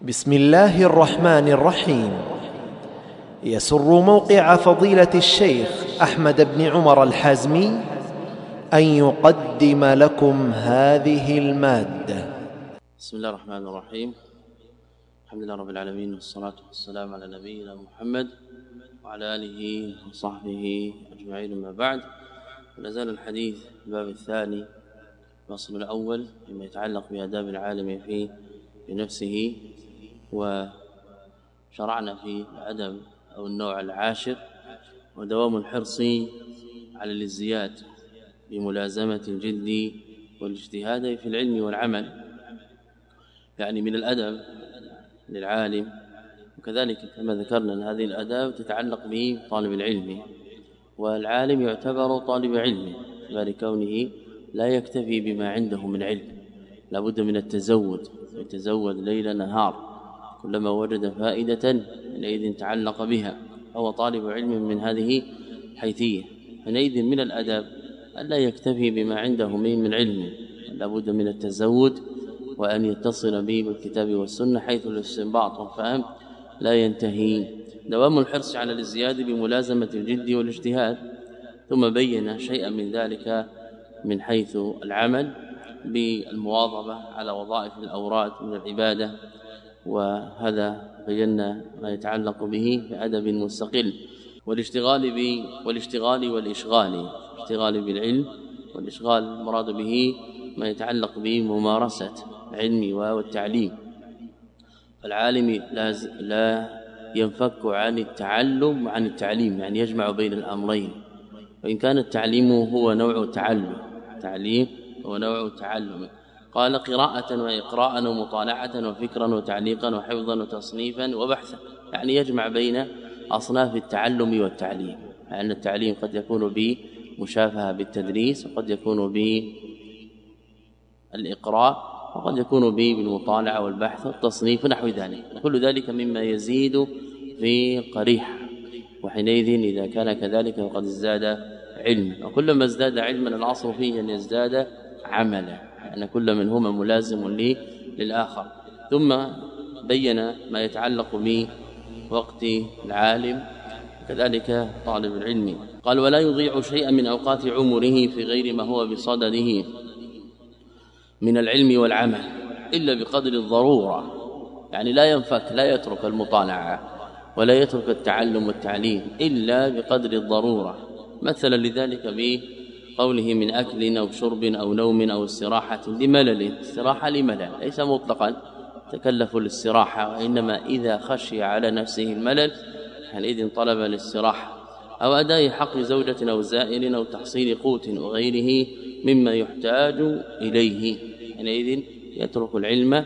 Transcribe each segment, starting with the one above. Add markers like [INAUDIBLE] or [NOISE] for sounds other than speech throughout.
بسم الله الرحمن الرحيم يسر موقع فضيله الشيخ احمد بن عمر الحازمي ان يقدم لكم هذه الماده بسم الله الرحمن الرحيم الحمد لله رب العالمين والصلاة والسلام على نبينا محمد وعلى آله وصحبه أجمعين ما بعد لا زال الحديث الباب الثاني الفصل الأول فيما يتعلق بآداب العالم في بنفسه وشرعنا في الأدب أو النوع العاشر ودوام الحرص على الازدياد بملازمة الجد والاجتهاد في العلم والعمل. يعني من الأدب للعالم وكذلك كما ذكرنا أن هذه الأداب تتعلق به طالب العلم والعالم يعتبر طالب علم بل كونه لا يكتفي بما عنده من علم. لابد من التزود يتزود ليل نهار. كلما وجد فائدة حينئذ تعلق بها هو طالب علم من هذه الحيثية. حينئذ من الأدب ألا يكتفي بما عنده من علم لابد من التزود وأن يتصل به بالكتاب والسنة حيث الاستنباط والفهم لا ينتهي. دوام الحرص على الازدياد بملازمة الجد والاجتهاد ثم بين شيئا من ذلك من حيث العمل بالمواظبة على وظائف الأوراد من العبادة وهذا بينا ما يتعلق به بأدب مستقل والاشتغال ب والاشتغال والإشغال اشتغال بالعلم والإشغال المراد به ما يتعلق بممارسة العلم والتعليم. فالعالم لا لا ينفك عن التعلم وعن التعليم يعني يجمع بين الأمرين. وإن كان التعليم هو نوع تعلم تعليم هو نوع تعلم. قال قراءة وإقراء ومطالعة وفكرا وتعليقا وحفظا وتصنيفا وبحثا. يعني يجمع بين أصناف التعلم والتعليم. لأن التعليم قد يكون بمشافهة بالتدريس وقد يكون بالإقراء وقد يكون به بالمطالعة والبحث والتصنيف ونحو ذلك. كل ذلك مما يزيد في قريح وحينئذ إذا كان كذلك فقد ازداد علما. وكلما ازداد علما الاصل فيه أن يزداد عملا. أن كل منهما ملازم لي للآخر. ثم بين ما يتعلق بوقت العالم كذلك طالب العلم. قال ولا يضيع شيئا من أوقات عمره في غير ما هو بصدده من العلم والعمل إلا بقدر الضرورة. يعني لا ينفك لا يترك المطالعة ولا يترك التعلم والتعليم إلا بقدر الضرورة. مثلا لذلك بقوله من أكل أو شرب أو نوم أو استراحة لملل. استراحة لملل. ليس مطلقا. تكلف الاستراحة وإنما إذا خشي على نفسه الملل حينئذ طلب الاستراحة. أو أداء حق زوجة أو زائر أو تحصيل قوت وغيره مما يحتاج إليه. حينئذ يترك العلم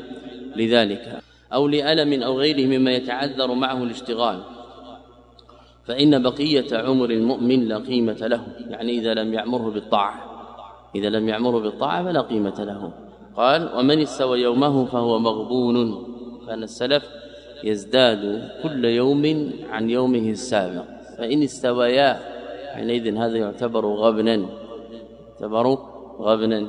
لذلك. أو لألم أو غيره مما يتعذر معه الاشتغال. فإن بقية عمر المؤمن لا قيمة له يعني إذا لم يعمره بالطاعة. إذا لم يعمره بالطاعة فلا قيمة له. قال ومن استوى يومه فهو مغبون. كان السلف يزداد كل يوم عن يومه السابق فإن استويا حينئذ هذا يعتبر غبنا. يعتبر غبنا.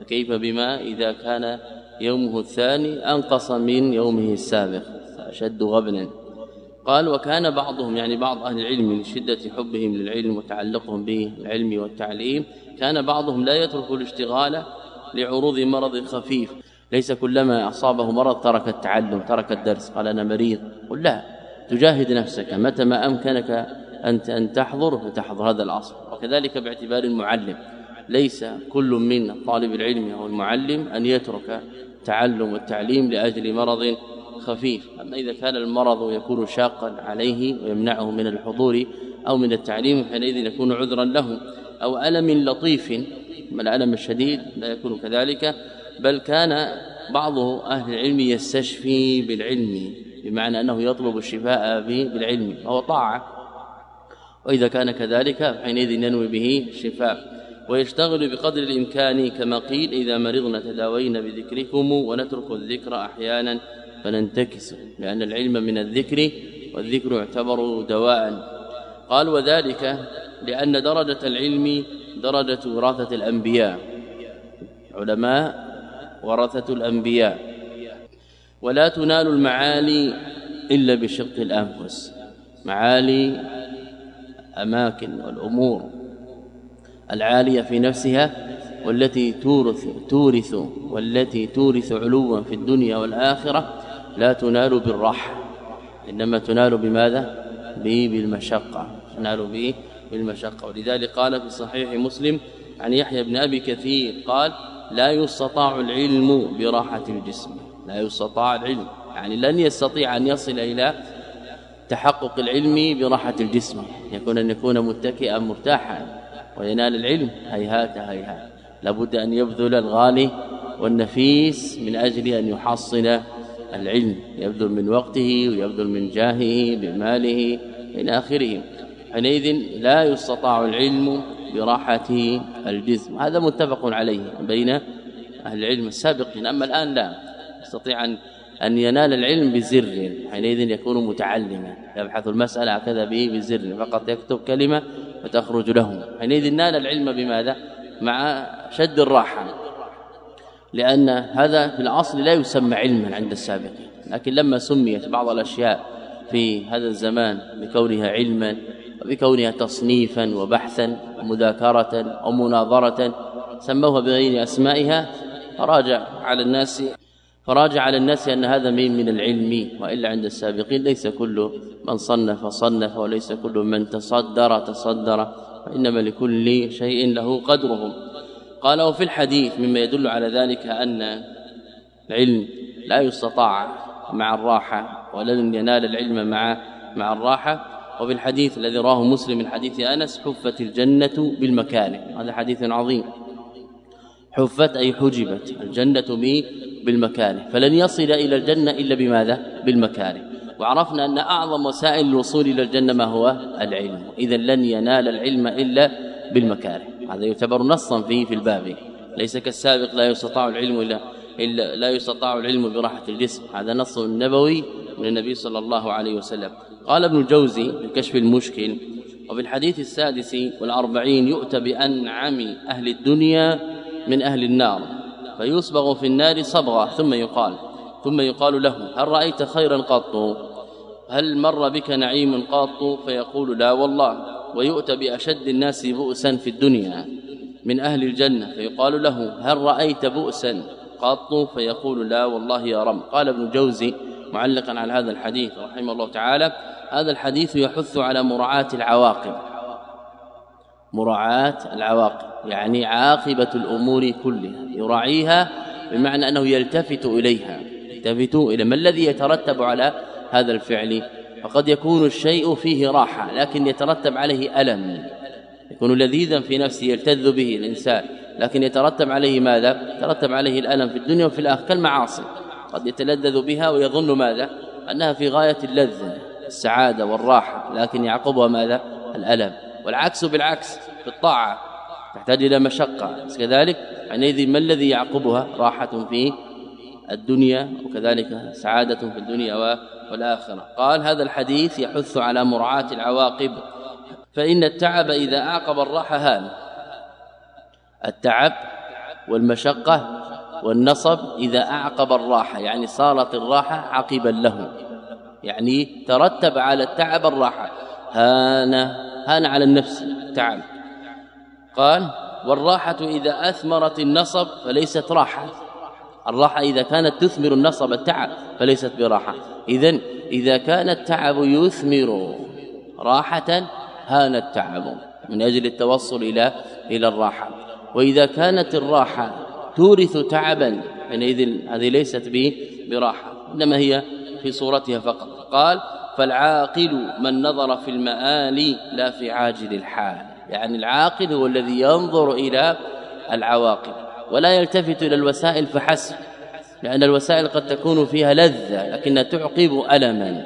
فكيف بما إذا كان يومه الثاني أنقص من يومه السابق أشد غبنا. قال وكان بعضهم يعني بعض أهل العلم لشدة حبهم للعلم وتعلقهم بالعلم والتعليم كان بعضهم لا يترك الاشتغال لعروض مرض خفيف. ليس كلما أصابه مرض ترك التعلم ترك الدرس. قال أنا مريض. قل لا تجاهد نفسك. متى ما أمكنك أنت أن تحضر فتحضر هذا الأصل وكذلك باعتبار المعلم. ليس كل من طالب العلم أو المعلم أن يترك تعلم والتعليم لأجل مرض خفيف. أما إذا كان المرض يكون شاقا عليه ويمنعه من الحضور أو من التعليم حينئذ يكون عذرا له. أو ألم لطيف ما الألم الشديد لا يكون كذلك. بل كان بعض أهل العلم يستشفي بالعلم بمعنى أنه يطلب الشفاء بالعلم وهو طاعة. وإذا كان كذلك حينئذ ينوي به الشفاء. ويشتغل بقدر الإمكان كما قيل إذا مرضنا تداوينا بذكركم ونترك الذكر أحيانا فننتكس لأن العلم من الذكر والذكر يعتبر دواء. قال وذلك لأن درجة العلم درجة وراثة الأنبياء. علماء ورثة الأنبياء. ولا تنال المعالي إلا بشق الأنفس. معالي أماكن والأمور العالية في نفسها والتي تورث تورث والتي تورث علوا في الدنيا والآخرة لا تنال بالراحة. إنما تنال بماذا؟ به بالمشقة. تنال به بالمشقة. ولذلك قال في صحيح مسلم عن يحيى بن أبي كثير قال لا يستطاع العلم براحة الجسم. لا يستطاع العلم. يعني لن يستطيع أن يصل إلى تحقق العلم براحة الجسم. يكون أن يكون متكئا مرتاحا. وينال العلم. هيهات هيهات. لابد أن يبذل الغالي والنفيس من أجل أن يحصل العلم. يبذل من وقته ويبذل من جاهه بماله إلى آخره. حينئذ لا يستطاع العلم براحه الجسم. هذا متفق عليه بين أهل العلم السابقين. أما الآن لا. يستطيع ان أن ينال العلم بزر. حينئذ يكون متعلما. يبحث المسألة هكذا به بزر. فقط يكتب كلمة فتخرج له. حينئذ نال العلم بماذا؟ مع شد الراحة. لأن هذا في الأصل لا يسمى علما عند السابقين لكن لما سميت بعض الأشياء في هذا الزمان بكونها علما وبكونها تصنيفا وبحثا ومذاكرة ومناظرة سموها بغير أسمائها فراجع على الناس فراجع على الناس أن هذا من من العلم وإلا عند السابقين ليس كل من صنف صنف وليس كل من تصدر تصدر وإنما لكل شيء له قدره قال وفي الحديث مما يدل على ذلك أن العلم لا يستطاع مع الراحة ولن ينال العلم مع مع الراحة. وفي الحديث الذي رواه مسلم من حديث أنس حفت الجنة بالمكاره هذا حديث عظيم. حفت أي حجبت الجنة بالمكاره فلن يصل إلى الجنة إلا بماذا؟ بالمكاره وعرفنا أن أعظم وسائل الوصول إلى الجنة ما هو؟ العلم. إذا لن ينال العلم إلا بالمكاره هذا يعتبر نصا فيه في الباب. ليس كالسابق لا يستطاع العلم الا الا لا يستطاع العلم براحة الجسم. هذا نص نبوي من النبي صلى الله عليه وسلم. قال ابن الجوزي في كشف المشكل وفي الحديث السادس والأربعين يؤتى بأنعم أهل الدنيا من أهل النار فيصبغ في النار صبغة. ثم يقال ثم يقال له هل رأيت خيرا قط؟ هل مر بك نعيم قط؟ فيقول لا والله. ويؤتى بأشد الناس بؤسا في الدنيا من أهل الجنة فيقال له هل رأيت بؤسا؟ قط فيقول لا والله يا رب. قال ابن جوزي معلقا على هذا الحديث رحمه الله تعالى هذا الحديث يحث على مراعاة العواقب. مراعاة العواقب يعني عاقبة الأمور كلها يراعيها بمعنى أنه يلتفت إليها. يلتفت إلى ما الذي يترتب على هذا الفعل؟ فقد يكون الشيء فيه راحة لكن يترتب عليه ألم. يكون لذيذا في نفسه يلتذ به الإنسان. لكن يترتب عليه ماذا؟ يترتب عليه الألم في الدنيا وفي الآخرة كالمعاصي. قد يتلذذ بها ويظن ماذا؟ أنها في غاية اللذة السعادة والراحة. لكن يعقبها ماذا؟ الألم. والعكس بالعكس في الطاعة. تحتاج إلى مشقة. كذلك حينئذ ما الذي يعقبها؟ راحة في الدنيا وكذلك سعاده في الدنيا والآخرة. قال هذا الحديث يحث على مراعاة العواقب. فإن التعب إذا أعقب الراحة هان التعب والمشقة والنصب إذا أعقب الراحة يعني صارت الراحة عقبا له. يعني ترتب على التعب الراحة. هان هان على النفس تعب قال والراحة إذا أثمرت النصب فليست راحة. الراحة إذا كانت تثمر النصب التعب فليست براحة. اذا إذا كان التعب يثمر راحة هان التعب من أجل التوصل إلى إلى الراحة. وإذا كانت الراحة تورث تعبا حينئذ هذه ليست به براحة إنما هي في صورتها فقط. قال فالعاقل من نظر في المآل لا في عاجل الحال. يعني العاقل هو الذي ينظر إلى العواقب. ولا يلتفت إلى الوسائل فحسب لأن الوسائل قد تكون فيها لذة لكنها تعقب ألما.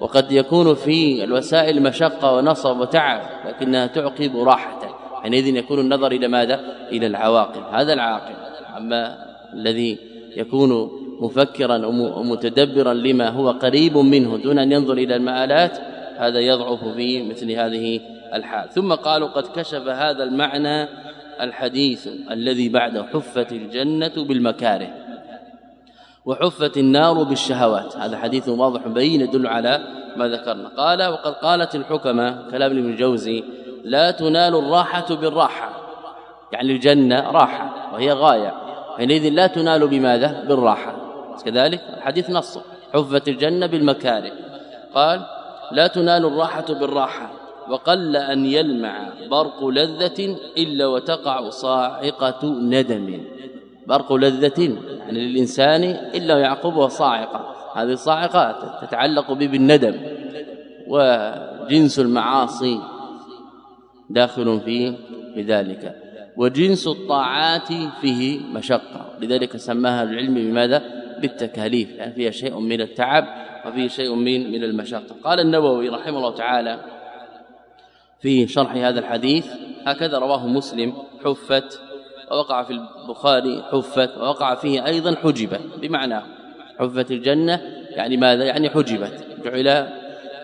وقد يكون في الوسائل مشقة ونصب وتعب لكنها تعقب راحة. حينئذ يكون النظر إلى ماذا؟ إلى العواقب. هذا العاقل. أما الذي يكون مفكرا ومتدبرا لما هو قريب منه دون أن ينظر إلى المآلات هذا يضعف في مثل هذه الحال. ثم قالوا قد كشف هذا المعنى الحديث الذي بعد حفت الجنة بالمكاره وحفت النار بالشهوات. هذا حديث واضح بين يدل على ما ذكرنا. قال وقد قالت الحكمة كلام ابن الجوزي لا تنال الراحة بالراحة. يعني الجنة راحة وهي غاية. حينئذ لا تنال بماذا؟ بالراحة. كذلك الحديث نص حفت الجنة بالمكاره. قال لا تنال الراحة بالراحة. وقل أن يلمع برق لذة إلا وتقع صاعقة ندم. برق لذة يعني للإنسان إلا يعقبها صاعقة. هذه الصاعقة تتعلق به بالندم. وجنس المعاصي داخل فيه بذلك. وجنس الطاعات فيه مشقة. لذلك سماها العلم بماذا؟ بالتكاليف. يعني فيها شيء من التعب وفيه شيء من من المشقة. قال النووي رحمه الله تعالى في شرح هذا الحديث. هكذا رواه مسلم حفت ووقع في البخاري حفت ووقع فيه أيضا حجبت بمعنى حفت الجنة يعني ماذا؟ يعني حجبت جعل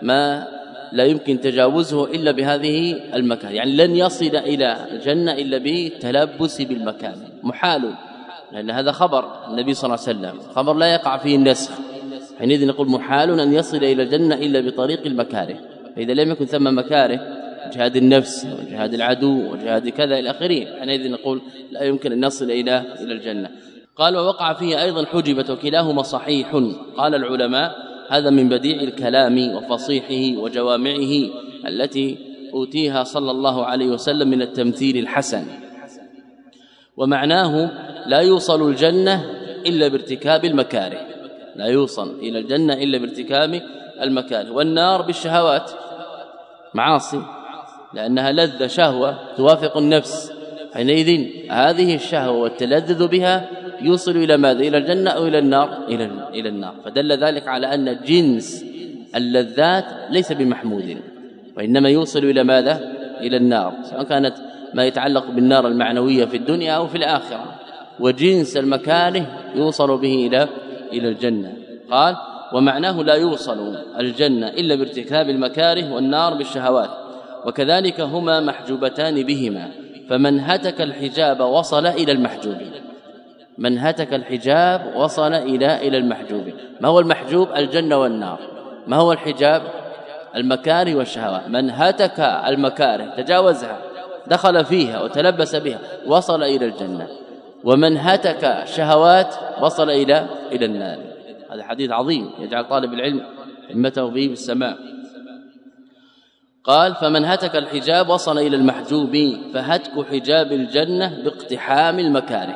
ما لا يمكن تجاوزه إلا بهذه المكان. يعني لن يصل إلى الجنة إلا بالتلبس بالمكان محال لأن هذا خبر النبي صلى الله عليه وسلم. خبر لا يقع فيه النسخ. حينئذ نقول محال أن يصل إلى الجنة إلا بطريق المكاره. فإذا لم يكن ثم مكاره جهاد النفس وجهاد العدو وجهاد كذا إلى آخره. حينئذ نقول لا يمكن أن نصل إلى إلى الجنة. قال ووقع فيه أيضا حجبت وكلاهما صحيح. قال العلماء هذا من بديع الكلام وفصيحه وجوامعه التي أوتيها صلى الله عليه وسلم من التمثيل الحسن. ومعناه لا يوصل الجنة إلا بارتكاب المكاره. لا يوصل إلى الجنة إلا بارتكاب المكاره. والنار بالشهوات. معاصي. لأنها لذة شهوة توافق النفس. حينئذ هذه الشهوة والتلذذ بها يوصل إلى ماذا؟ إلى الجنة أو إلى النار؟ إلى إلى النار. فدل ذلك على أن جنس اللذات ليس بمحمود وإنما يوصل إلى ماذا؟ إلى النار. سواء كانت ما يتعلق بالنار المعنوية في الدنيا أو في الآخرة. وجنس المكاره يوصل به إلى إلى الجنة. قال ومعناه لا يوصل الجنة إلا بارتكاب المكاره والنار بالشهوات. وكذلك هما محجوبتان بهما فمن هتك الحجاب وصل إلى المحجوب. من هتك الحجاب وصل إلى إلى المحجوب. ما هو المحجوب؟ الجنة والنار. ما هو الحجاب؟ المكاره والشهوات من هتك المكاره تجاوزها دخل فيها وتلبس بها وصل إلى الجنة. ومن هتك شهوات وصل إلى إلى النار. هذا حديث عظيم يجعل طالب العلم همته به بالسماء قال فمن هتك الحجاب وصل إلى المحجوب فهتك حجاب الجنة باقتحام المكاره.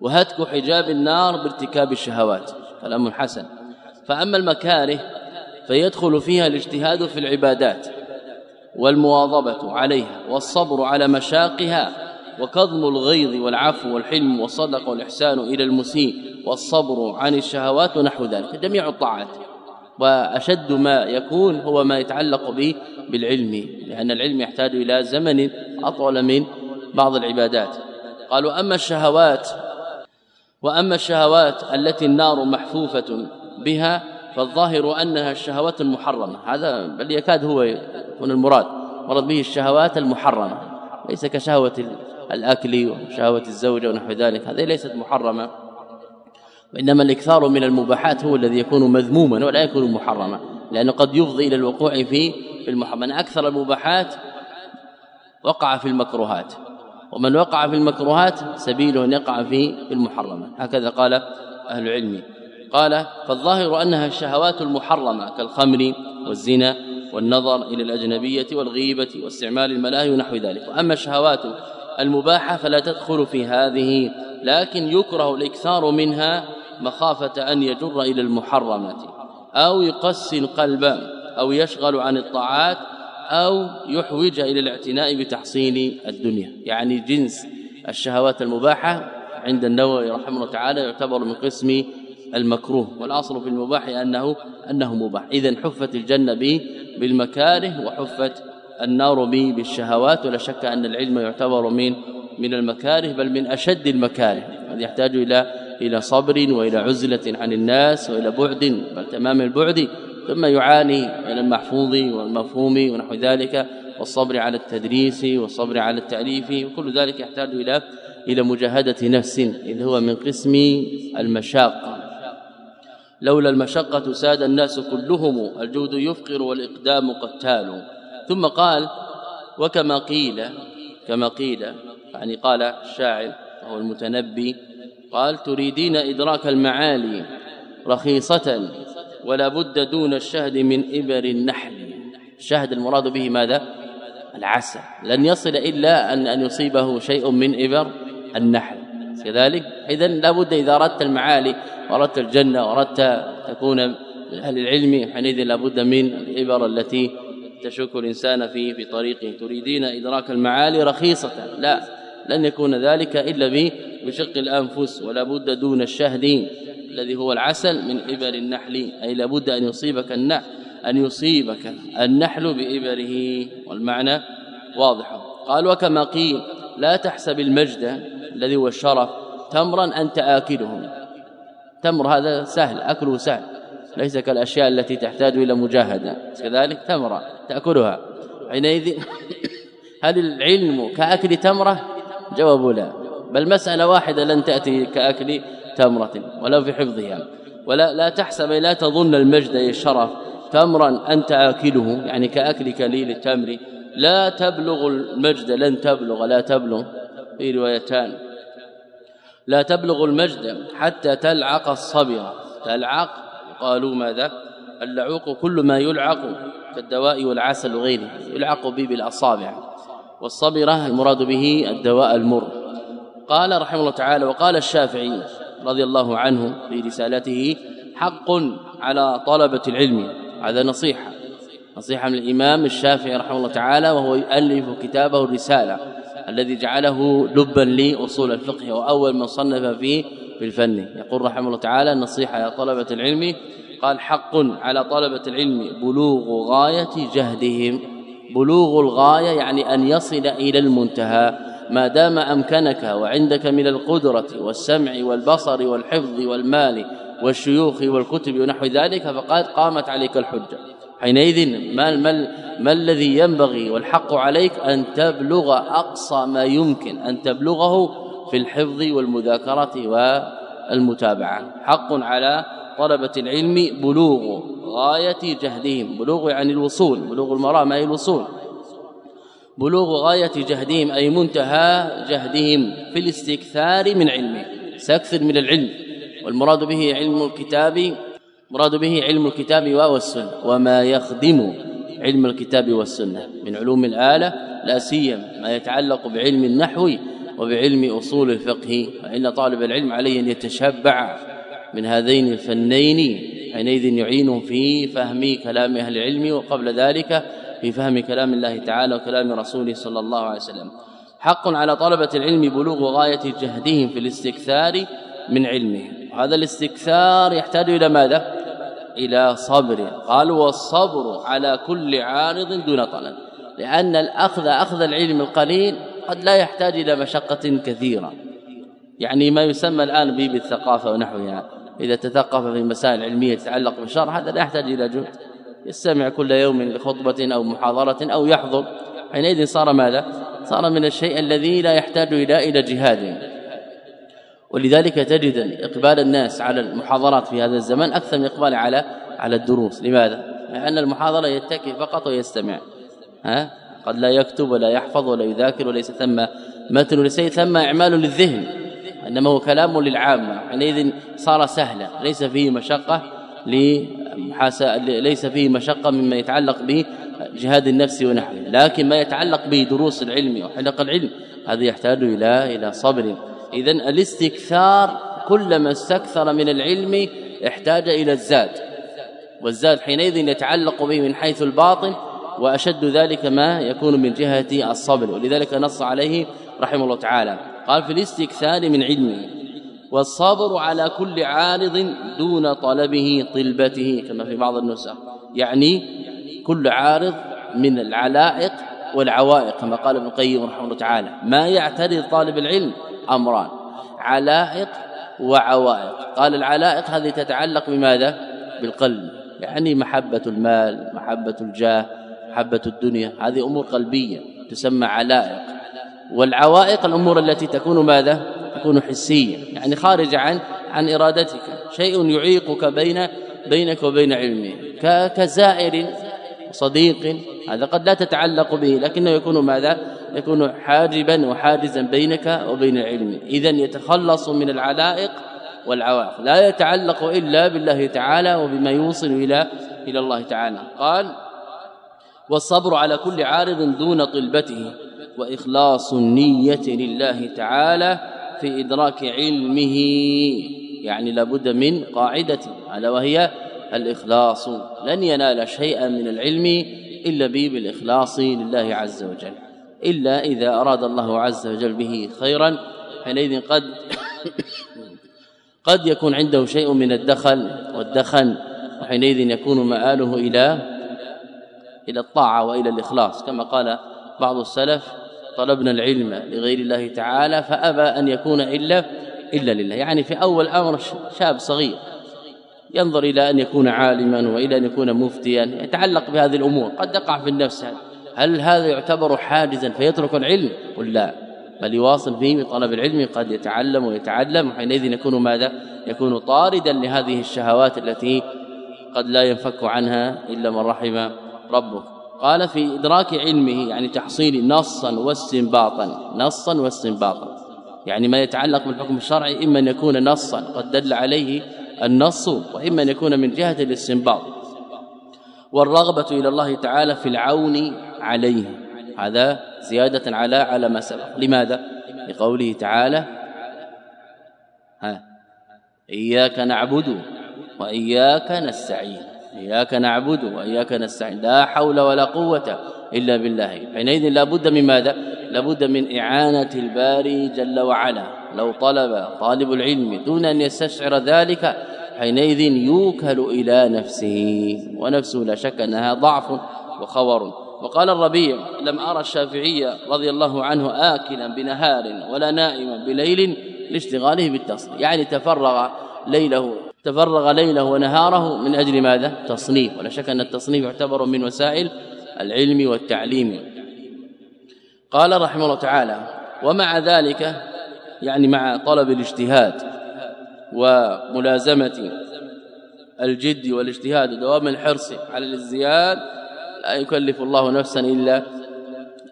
وهتك حجاب النار بارتكاب الشهوات. كلام حسن. فأما المكاره فيدخل فيها الاجتهاد في العبادات والمواظبة عليها والصبر على مشاقها وكظم الغيظ والعفو والحلم والصدق والإحسان إلى المسيء والصبر عن الشهوات ونحو ذلك. جميع الطاعات. وأشد ما يكون هو ما يتعلق به بالعلم لأن العلم يحتاج إلى زمن أطول من بعض العبادات. قالوا أما الشهوات وأما الشهوات التي النار محفوفة بها فالظاهر أنها الشهوات المحرمة. هذا بل يكاد هو يكون المراد. مراد به الشهوات المحرمة. ليس كشهوة الأكل وشهوة الزوجه ونحو ذلك. هذه ليست محرمة. وإنما الإكثار من المباحات هو الذي يكون مذموما ولا يكون محرما لأنه قد يفضي إلى الوقوع في في المحرم. أكثر المباحات وقع في المكروهات. ومن وقع في المكروهات سبيله أن يقع في المحرمات هكذا قال أهل العلم. قال فالظاهر أنها الشهوات المحرمة كالخمر والزنا والنظر إلى الأجنبية والغيبة واستعمال الملاهي ونحو ذلك. وأما الشهوات المباحة فلا تدخل في هذه لكن يكره الإكثار منها مخافة أن يجر إلى المحرمات أو يقسي القلب أو يشغل عن الطاعات أو يحوج إلى الاعتناء بتحصيل الدنيا. يعني جنس الشهوات المباحة عند النووي رحمه الله تعالى يعتبر من قسم المكروه والأصل في المباح أنه أنه مباح. إذا حفت الجنة بالمكاره وحفت النار به بالشهوات. ولا شك أن العلم يعتبر من من المكاره بل من أشد المكاره. الذي يحتاج إلى إلى صبر وإلى عزلة عن الناس وإلى بعد بل تمام البعد ثم يعاني من المحفوظ والمفهوم ونحو ذلك والصبر على التدريس والصبر على التأليف وكل ذلك يحتاج إلى إلى مجاهدة نفس إذ هو من قسم المشاقة لولا المشقة ساد الناس كلهم الجود يفقر والإقدام قتال. ثم قال وكما قيل كما قيل يعني قال الشاعر وهو المتنبي قال تريدين إدراك المعالي رخيصة ولا بد دون الشهد من إبر النحل. الشهد المراد به ماذا؟ العسل لن يصل إلا أن, أن يصيبه شيء من إبر النحل. كذلك اذا لابد إذا أردت المعالي واردت الجنة واردت تكون من أهل العلم حينئذ لابد من الإبر التي تشك الإنسان في في طريقه تريدين إدراك المعالي رخيصة؟ لا. لن يكون ذلك إلا بشق الأنفس ولا بد دون الشهد الذي هو العسل من إبر النحل أي لابد أن يصيبك النحل أن يصيبك النحل بإبره والمعنى واضح. قال وكما قيل لا تحسب المجد الذي هو الشرف تمرا أنت آكله. تمر هذا سهل أكله سهل. ليس كالأشياء التي تحتاج إلى مجاهدة. كذلك تمرة تأكلها. حينئذ [COUGHS] هل العلم كأكل تمرة؟ جواب لا. بل مسألة واحدة لن تأتي كأكل تمرة ولا في حفظها ولا لا تحسب لا تظن المجد الشرف تمرا أنت آكله يعني كأكل كليل التمر. لا تبلغ المجد لن تبلغ لا تبلغ. في روايتان. لا تبلغ المجد حتى تلعق الصبر. تلعق قالوا ماذا؟ اللعوق كل ما يلعق كالدواء والعسل وغيره يلعق به بالأصابع. والصبره المراد به الدواء المر. قال رحمه الله تعالى وقال الشافعي رضي الله عنه في رسالته حق على طلبة العلم. هذا نصيحة. نصيحة من الإمام الشافعي رحمه الله تعالى وهو يؤلف كتابه الرسالة الذي جعله لبا لأصول الفقه واول من صنف فيه في الفن. يقول رحمه الله تعالى النصيحة يا طلبة العلم. قال حق على طلبة العلم بلوغ غاية جهدهم. بلوغ الغاية يعني أن يصل إلى المنتهى. ما دام أمكنك وعندك من القدرة والسمع والبصر والحفظ والمال والشيوخ والكتب ونحو ذلك فقد قامت عليك الحجة. حينئذ ما ما ما الذي ينبغي والحق عليك أن تبلغ أقصى ما يمكن أن تبلغه في الحفظ والمذاكرة والمتابعة. حق على طلبة العلم بلوغ غاية جهدهم بلوغ يعني الوصول بلوغ المرام أي الوصول. بلوغ غاية جهدهم أي منتهى جهدهم في الاستكثار من علمه. سأكثر من العلم. والمراد به علم الكتاب مراد به علم الكتاب والسنة. وما يخدم علم الكتاب والسنة. من علوم الآلة لا سيما ما يتعلق بعلم النحو وبعلم أصول الفقه. فإن طالب العلم عليه أن يتشبع من هذين الفنين حينئذ يعينه في فهم كلام أهل العلم. وقبل ذلك في فهم كلام الله تعالى وكلام رسوله صلى الله عليه وسلم. حق على طلبة العلم بلوغ غاية جهدهم في الاستكثار من علمه. هذا الاستكثار يحتاج إلى ماذا؟ إلى صبر. قال والصبر على كل عارض دون طلب. لأن الأخذ أخذ العلم القليل قد لا يحتاج إلى مشقة كثيرة. يعني ما يسمى الآن به بالثقافة ونحوها. إذا تثقف في مسائل علمية تتعلق بالشرع هذا لا يحتاج إلى جهد. يستمع كل يوم لخطبة أو محاضرة أو يحضر. حينئذ صار ماذا؟ صار من الشيء الذي لا يحتاج إلى إلى جهاد. ولذلك تجد إقبال الناس على المحاضرات في هذا الزمان أكثر من إقبال على على الدروس. لماذا؟ لأن المحاضرة يتكي فقط ويستمع. ها؟ قد لا يكتب ولا يحفظ ولا يذاكر وليس ثم متن وليس ثم إعمال للذهن إنما هو كلام للعامة. حينئذ صار سهلا ليس فيه مشقة. ليس فيه مشقة مما يتعلق به جهاد النفس ونحوه لكن ما يتعلق به دروس العلم وحلق العلم هذا يحتاج إلى إلى صبر. اذا الاستكثار كلما استكثر من العلم احتاج إلى الزاد والزاد حينئذ يتعلق به من حيث الباطن وأشد ذلك ما يكون من جهة الصبر. ولذلك نص عليه رحمه الله تعالى قال في الاستكثار من علمه والصبر على كل عارض دون طلبه طلبته كما في بعض النسخ. يعني كل عارض من العلائق والعوائق كما قال ابن القيم رحمه الله تعالى ما يعترض طالب العلم أمران علائق وعوائق. قال العلائق هذه تتعلق بماذا؟ بالقلب. يعني محبة المال محبة الجاه محبة الدنيا هذه أمور قلبية تسمى علائق. والعوائق الأمور التي تكون ماذا؟ تكون حسية يعني خارجه عن عن إرادتك. شيء يعيقك بين بينك وبين علمه. كزائر صديق هذا قد لا تتعلق به لكنه يكون ماذا؟ يكون حاجبا وحاجزا بينك وبين العلم اذا يتخلص من العلائق والعوائق لا يتعلق إلا بالله تعالى وبما يوصل إلى إلى الله تعالى. قال والصبر على كل عارض دون طلبته وإخلاص النية لله تعالى في إدراك علمه يعني لابد من قاعدة ألا وهي الإخلاص. لن ينال شيئا من العلم إلا به بالإخلاص لله عز وجل. إلا إذا أراد الله عز وجل به خيرا حينئذ قد [COUGHS] قد يكون عنده شيء من الدخل والدخن وحينئذ يكون مآله إلى إلى الطاعة وإلى الإخلاص. كما قال بعض السلف طلبنا العلم لغير الله تعالى فأبى أن يكون إلا إلا لله. يعني في أول أمر شاب صغير ينظر إلى أن يكون عالما وإلى أن يكون مفتيا يتعلق بهذه الأمور. قد تقع في النفس هل هذا يعتبر حاجزا فيترك العلم؟ قل لا. بل يواصل به بطلب العلم قد يتعلم ويتعلم وحينئذ يكون ماذا؟ يكون طاردا لهذه الشهوات التي قد لا ينفك عنها إلا من رحم ربه. قال في إدراك علمه يعني تحصيل نصا واستنباطا نصا واستنباطا. يعني ما يتعلق بالحكم الشرعي إما أن يكون نصا قد دل عليه النص وإما أن يكون من جهة الاستنباط. والرغبة إلى الله تعالى في العون عليه. هذا زيادة على على ما سبق. لماذا؟ لقوله تعالى ها إياك نعبد وإياك نستعين. إياك نعبد وإياك نستعين. لا حول ولا قوة إلا بالله. حينئذ لا بد من ماذا؟ لا بد من إعانة الباري جل وعلا. لو طلب طالب العلم دون أن يستشعر ذلك حينئذ يوكل إلى نفسه. ونفسه لا شك أنها ضعف وخور. وقال الربيع لم أرى الشافعي رضي الله عنه آكلا بنهار ولا نائما بليل لاشتغاله بالتصنيف يعني تفرغ ليله تفرغ ليله ونهاره من أجل ماذا؟ تصنيف. ولا شك أن التصنيف يعتبر من وسائل العلم والتعليم. قال رحمه الله تعالى ومع ذلك يعني مع طلب الاجتهاد وملازمة الجد والاجتهاد ودوام الحرص على الازدياد لا يكلف الله نفسا إلا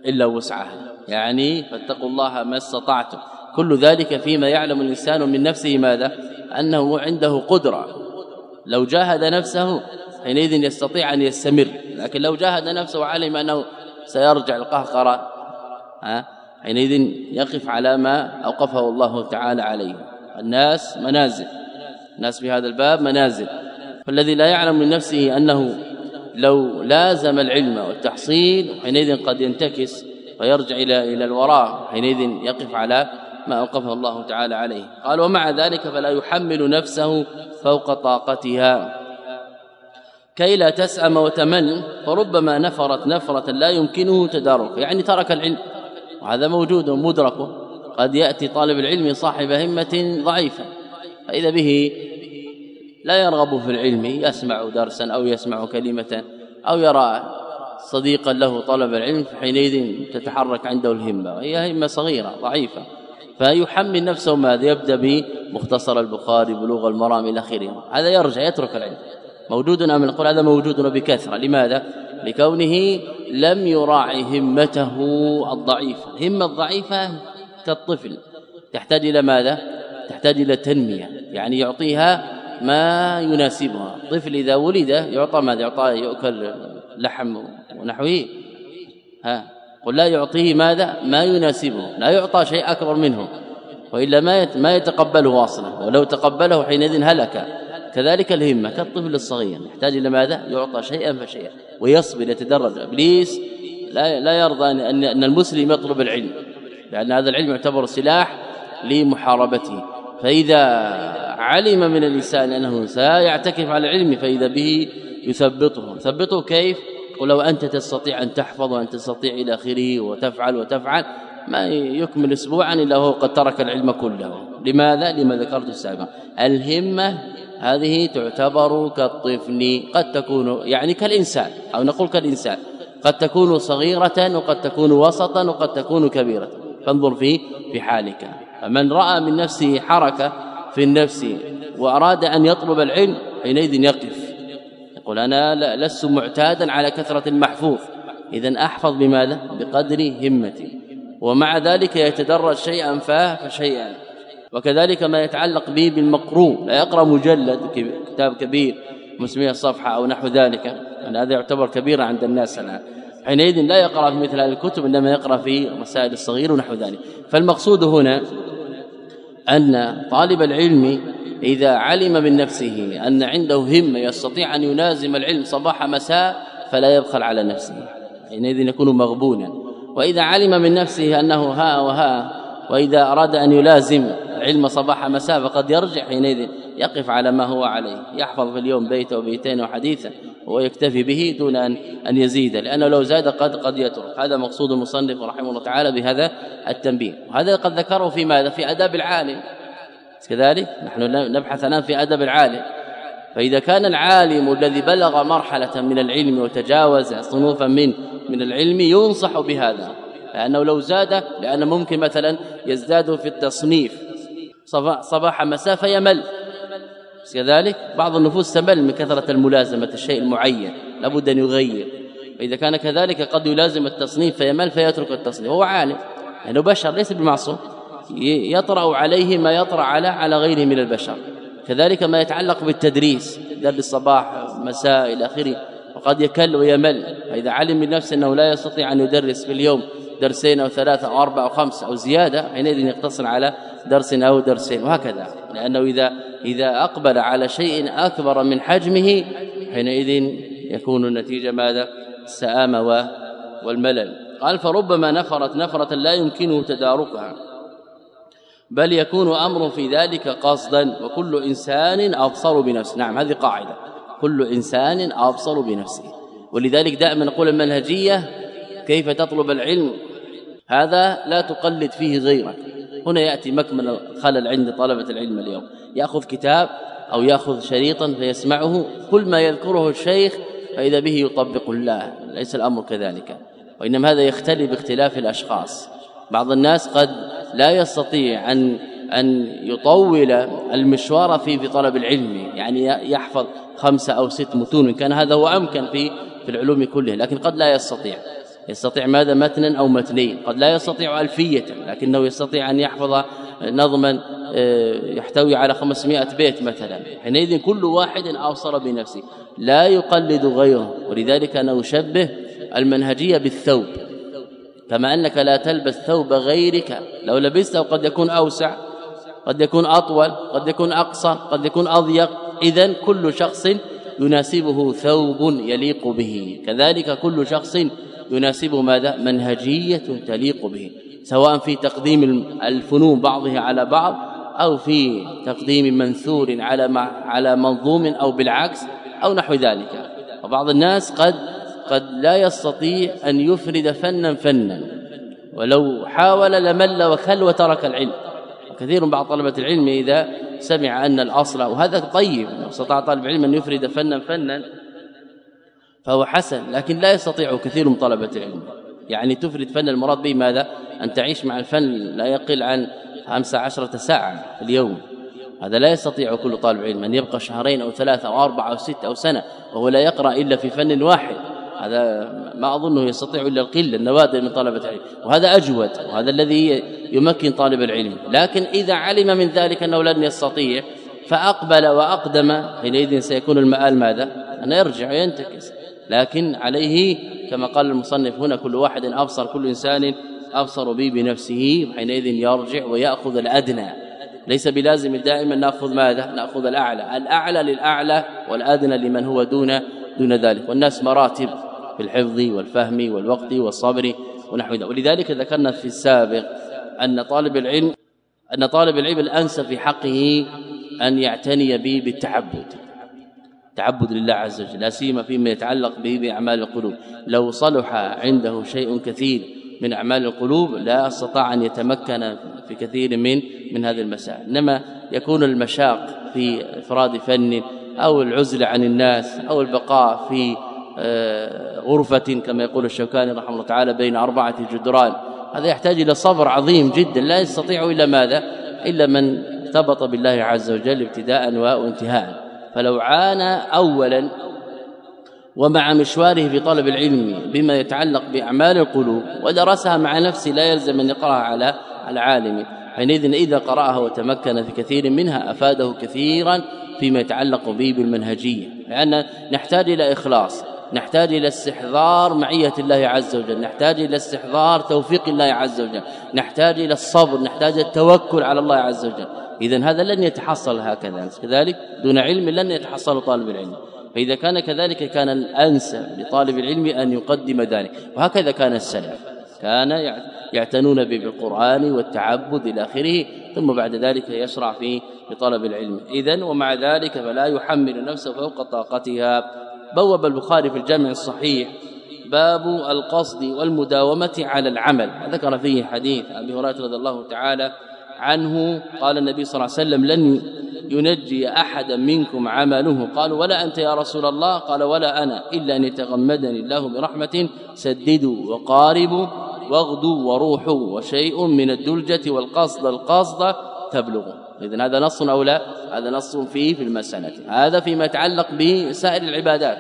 إلا وسعها. يعني فاتقوا الله ما استطعتم. كل ذلك فيما يعلم الإنسان من نفسه ماذا؟ أنه عنده قدرة. لو جاهد نفسه حينئذ يستطيع أن يستمر. لكن لو جاهد نفسه وعلم أنه سيرجع القهقرة ها حينئذ يقف على ما أوقفه الله تعالى عليه. الناس منازل. الناس في هذا الباب منازل. فالذي لا يعلم من نفسه أنه لو لازم العلم والتحصيل حينئذ قد ينتكس ويرجع إلى إلى الوراء. حينئذ يقف على ما اوقفه الله تعالى عليه. قال ومع ذلك فلا يحمل نفسه فوق طاقتها. كي لا تسأم وتمل فربما نفرت نفرة لا يمكنه تدارك يعني ترك العلم. وهذا موجود مدرك قد يأتي طالب العلم صاحب همة ضعيفة. فإذا به لا يرغب في العلم يسمع درسا أو يسمع كلمة أو يرى صديقا له طلب العلم حينئذ تتحرك عنده الهمة. وهي همة صغيرة ضعيفة. فيحمل نفسه ماذا يبدأ بمختصر البخاري بلوغ المرام إلى آخره. هذا يرجع يترك العلم. موجود أم نقول هذا موجود بكثرة. لماذا؟ لكونه لم يراعي همته الضعيفة. همه الضعيفة كالطفل. تحتاج إلى ماذا؟ تحتاج إلى تنمية. يعني يعطيها ما يناسبها. طفل إذا ولد يعطى ماذا؟ يعطى يؤكل لحم ونحوه. ها. قل لا يعطيه ماذا؟ ما يناسبه لا يعطى شيء أكبر منه وإلا ما ما يتقبله أصلا ولو تقبله حينئذ هلك. كذلك الهمة كالطفل الصغير يحتاج إلى ماذا؟ يعطى شيئا فشيئا ويصبر يتدرج. إبليس لا لا يرضى ان ان المسلم يطلب العلم لأن هذا العلم يعتبر سلاح لمحاربته. فإذا علم من الإنسان أنه سيعتكف على العلم فإذا به يثبطه. ثبطه كيف؟ ولو أنت تستطيع أن تحفظ وأن تستطيع إلى آخره وتفعل وتفعل ما يكمل اسبوعا إلا هو قد ترك العلم كله. لماذا؟ لما ذكرت سابقا الهمة هذه تعتبر كالطفل قد تكون يعني كالإنسان أو نقول كالإنسان قد تكون صغيرة وقد تكون وسطا وقد تكون كبيرة. فانظر في في حالك. فمن رأى من نفسه حركة في النفس وأراد أن يطلب العلم حينئذ يقف. يقول أنا لست معتادا على كثرة المحفوظ. اذا أحفظ بماذا؟ بقدر همتي. ومع ذلك يتدرج شيئا فشيئا. وكذلك ما يتعلق به بالمقروء. لا يقرأ مجلد كتاب كبير مسمية الصفحة أو نحو ذلك. يعني هذا يعتبر كبيرا عند الناس الآن. حينئذ لا يقرأ في مثل هذه الكتب إنما يقرأ في مسائل الصغير ونحو ذلك. فالمقصود هنا أن طالب العلم إذا علم من نفسه أن عنده همه يستطيع أن يلازم العلم صباح مساء فلا يبخل على نفسه. حينئذ يكون مغبونا. وإذا علم من نفسه أنه ها وها وإذا أراد أن يلازم العلم صباح مساء فقد يرجع حينئذ يقف على ما هو عليه. يحفظ في اليوم بيت وبيتين وحديثا ويكتفي به دون ان أن يزيد. لأنه لو زاد قد قد يترك. هذا مقصود المصنف رحمه الله تعالى بهذا التنبيه. وهذا قد ذكره في ماذا في آداب العالم. كذلك نحن نبحث الان في أدب العالم. فإذا كان العالم الذي بلغ مرحلة من العلم وتجاوز صنوفا من من العلم ينصح بهذا لأنه لو زاد لأن ممكن مثلا يزداد في التصنيف. صباح مساء فيمل. كذلك بعض النفوس تمل من كثرة الملازمة الشيء المعين لابد أن يغير. فإذا كان كذلك قد يلازم التصنيف فيمل فيترك التصنيف. هو عالم لأنه يعني بشر ليس بمعصوم. يطرأ عليه ما يطرأ على على غيره من البشر. كذلك ما يتعلق بالتدريس درس الصباح مساء إلى آخره. وقد يكل ويمل. فإذا علم من نفسه أنه لا يستطيع أن يدرس في اليوم درسين أو ثلاثة أو أربعة أو خمسه أو زيادة حينئذ يقتصر على درس أو درسين. وهكذا. لأنه اذا إذا أقبل على شيء أكبر من حجمه حينئذ يكون النتيجة ماذا؟ السآمة والملل. قال فربما نفرت نفرة لا يمكنه تداركها. بل يكون أمر في ذلك قصدا وكل إنسان أبصر بنفسه. نعم هذه قاعدة. كل إنسان أبصر بنفسه. ولذلك دائما نقول المنهجية كيف تطلب العلم؟ هذا لا تقلد فيه غيرك. هنا يأتي مكمن الخلل عند طلبة العلم اليوم. يأخذ كتاب أو يأخذ شريطا فيسمعه. كل ما يذكره الشيخ فإذا به يطبق الله. ليس الأمر كذلك. وإنما هذا يختلف باختلاف الأشخاص. بعض الناس قد لا يستطيع ان أن يطول المشوار في في طلب العلم يعني يحفظ خمسه أو ست متون كان هذا هو أمكن في في العلوم كلها لكن قد لا يستطيع. يستطيع ماذا؟ متنا أو متنين. قد لا يستطيع ألفية لكنه يستطيع أن يحفظ نظما آه، يحتوي على 500 بيت مثلا. حينئذ كل واحد اوصر بنفسه. لا يقلد غيره ولذلك أنا اشبه المنهجية بالثوب. كما أنك لا تلبس ثوب غيرك. لو لبسته قد يكون أوسع قد يكون أطول قد يكون أقصر قد يكون أضيق. اذا كل شخص يناسبه ثوب يليق به. كذلك كل شخص يناسبه ماذا؟ منهجية تليق به. سواء في تقديم الفنون بعضها على بعض أو في تقديم منثور على على منظوم أو بالعكس أو نحو ذلك. وبعض الناس قد قد لا يستطيع أن يفرد فنا فنا ولو حاول لمل وخل وترك العلم. وكثير بعض طلبة العلم إذا سمع أن الأصل وهذا طيب استطاع طالب العلم أن يفرد فنا فنا فهو حسن لكن لا يستطيع كثير من طلبة العلم. يعني تفرد فن المراد به ماذا؟ أن تعيش مع الفن لا يقل عن 15 ساعة في اليوم. هذا لا يستطيع كل طالب علم أن يبقى شهرين أو ثلاثة أو أربعة أو ستة أو سنة وهو لا يقرأ إلا في فن واحد. هذا ما أظنه يستطيع إلا القله النوادر من طلبة العلم. وهذا أجود وهذا الذي يمكن طالب العلم. لكن إذا علم من ذلك أنه لن يستطيع فأقبل وأقدم حينئذ سيكون المآل ماذا؟ أن يرجع وينتكس. لكن عليه كما قال المصنف هنا كل واحد أبصر كل إنسان أبصر به بنفسه حينئذ يرجع ويأخذ الأدنى. ليس بلازم دائما نأخذ ماذا؟ نأخذ الأعلى. الأعلى للأعلى والأدنى لمن هو دون دون ذلك. والناس مراتب. في الحفظ والفهم والوقت والصبر ونحو ذلك. ولذلك ذكرنا في السابق أن طالب العلم أن طالب العلم الانسب في حقه أن يعتني به بالتعبد. تعبد لله عز وجل لا سيما فيما يتعلق به بأعمال القلوب. لو صلح عنده شيء كثير من أعمال القلوب لا استطاع أن يتمكن في كثير من من هذه المسائل. إنما يكون المشاق في إفراد فن أو العزله عن الناس أو البقاء في غرفة كما يقول الشوكاني رحمه الله تعالى بين أربعة جدران. هذا يحتاج إلى صبر عظيم جدا لا يستطيع إلا ماذا؟ إلا من ارتبط بالله عز وجل ابتداء وانتهاء. فلو عانى اولا ومع مشواره في طلب العلم بما يتعلق بأعمال القلوب ودرسها مع نفسه لا يلزم أن يقرأها على العالم. حينئذ إذا قرأها وتمكن في كثير منها أفاده كثيرا فيما يتعلق به بالمنهجية. لأن نحتاج إلى إخلاص. نحتاج إلى استحضار معية الله عز وجل نحتاج إلى استحضار توفيق الله عز وجل نحتاج إلى الصبر نحتاج التوكل على الله عز وجل. اذا هذا لن يتحصل هكذا. كذلك دون علم لن يتحصل طالب العلم. فإذا كان كذلك كان الأنسب لطالب العلم أن يقدم ذلك. وهكذا كان السلف. كان يعتنون بالقرآن والتعبد إلى آخره ثم بعد ذلك يشرع في طلب العلم. اذا ومع ذلك فلا يحمل نفسه فوق طاقتها. بوب البخاري في الجامع الصحيح باب القصد والمداومة على العمل. ذكر فيه حديث أبي هريرة رضي الله تعالى عنه قال النبي صلى الله عليه وسلم لن ينجي احدا منكم عمله. قالوا ولا أنت يا رسول الله؟ قال ولا أنا إلا أن يتغمدني الله برحمة. سددوا وقاربوا واغدوا وروحوا وشيء من الدلجة والقصد القصد تبلغ اذا هذا نص أو لا؟ هذا نص فيه في المسألة. هذا فيما يتعلق بسائر العبادات.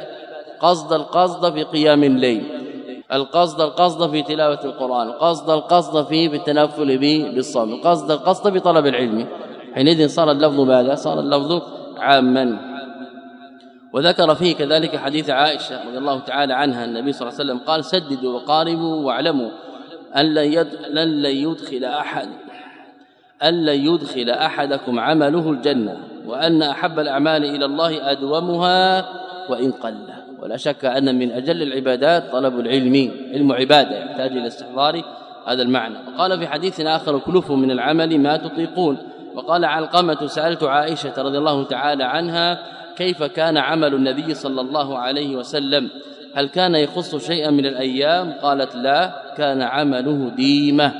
قصد القصد في قيام الليل. القصد القصد في تلاوة القرآن. القصد القصد في بالتنفل به بالصوم. القصد القصد في طلب العلم. حينئذ صار اللفظ ماذا؟ صار اللفظ عاما. وذكر فيه كذلك حديث عائشة رضي الله تعالى عنها. النبي صلى الله عليه وسلم قال سددوا وقاربوا واعلموا أن لن يدخل أحد ان لن يدخل أحدكم عمله الجنة وأن أحب الأعمال إلى الله أدومها وإن قل. ولا شك أن من أجل العبادات طلب العلم علم عبادة يحتاج إلى استحضار هذا المعنى. وقال في حديث آخر كلفوا من العمل ما تطيقون. وقال علقمة سألت عائشة رضي الله تعالى عنها كيف كان عمل النبي صلى الله عليه وسلم؟ هل كان يخص شيئا من الأيام؟ قالت لا كان عمله ديمة.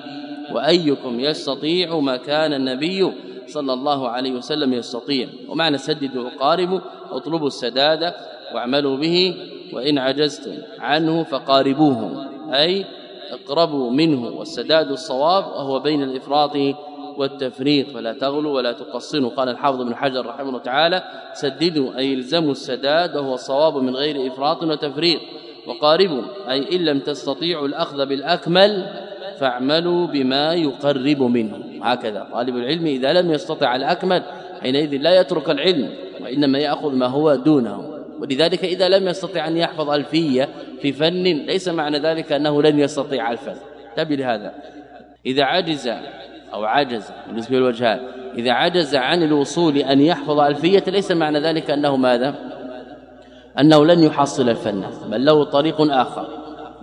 وأيكم يستطيع ما كان النبي صلى الله عليه وسلم يستطيع. ومعنى سددوا وقاربوا اطلبوا السداد واعملوا به وإن عجزتم عنه فقاربوه. أي اقربوا منه والسداد الصواب وهو بين الإفراط والتفريط. فلا تغلوا ولا تقصروا قال الحافظ ابن حجر رحمه الله تعالى سددوا أي الزموا السداد وهو الصواب من غير إفراط وتفريط. وقاربوا أي إن لم تستطيعوا الأخذ بالأكمل فاعملوا بما يقرب منه. هكذا. طالب العلم إذا لم يستطع الأكمل حينئذ لا يترك العلم وإنما يأخذ ما هو دونه. ولذلك إذا لم يستطع أن يحفظ ألفية في فن ليس معنى ذلك أنه لن يستطيع الفن. تبي لهذا. إذا عجز أو عجز بالنسبة للوجهات إذا عجز عن الوصول أن يحفظ ألفية ليس معنى ذلك أنه ماذا؟ أنه لن يحصل الفن. بل له طريق آخر.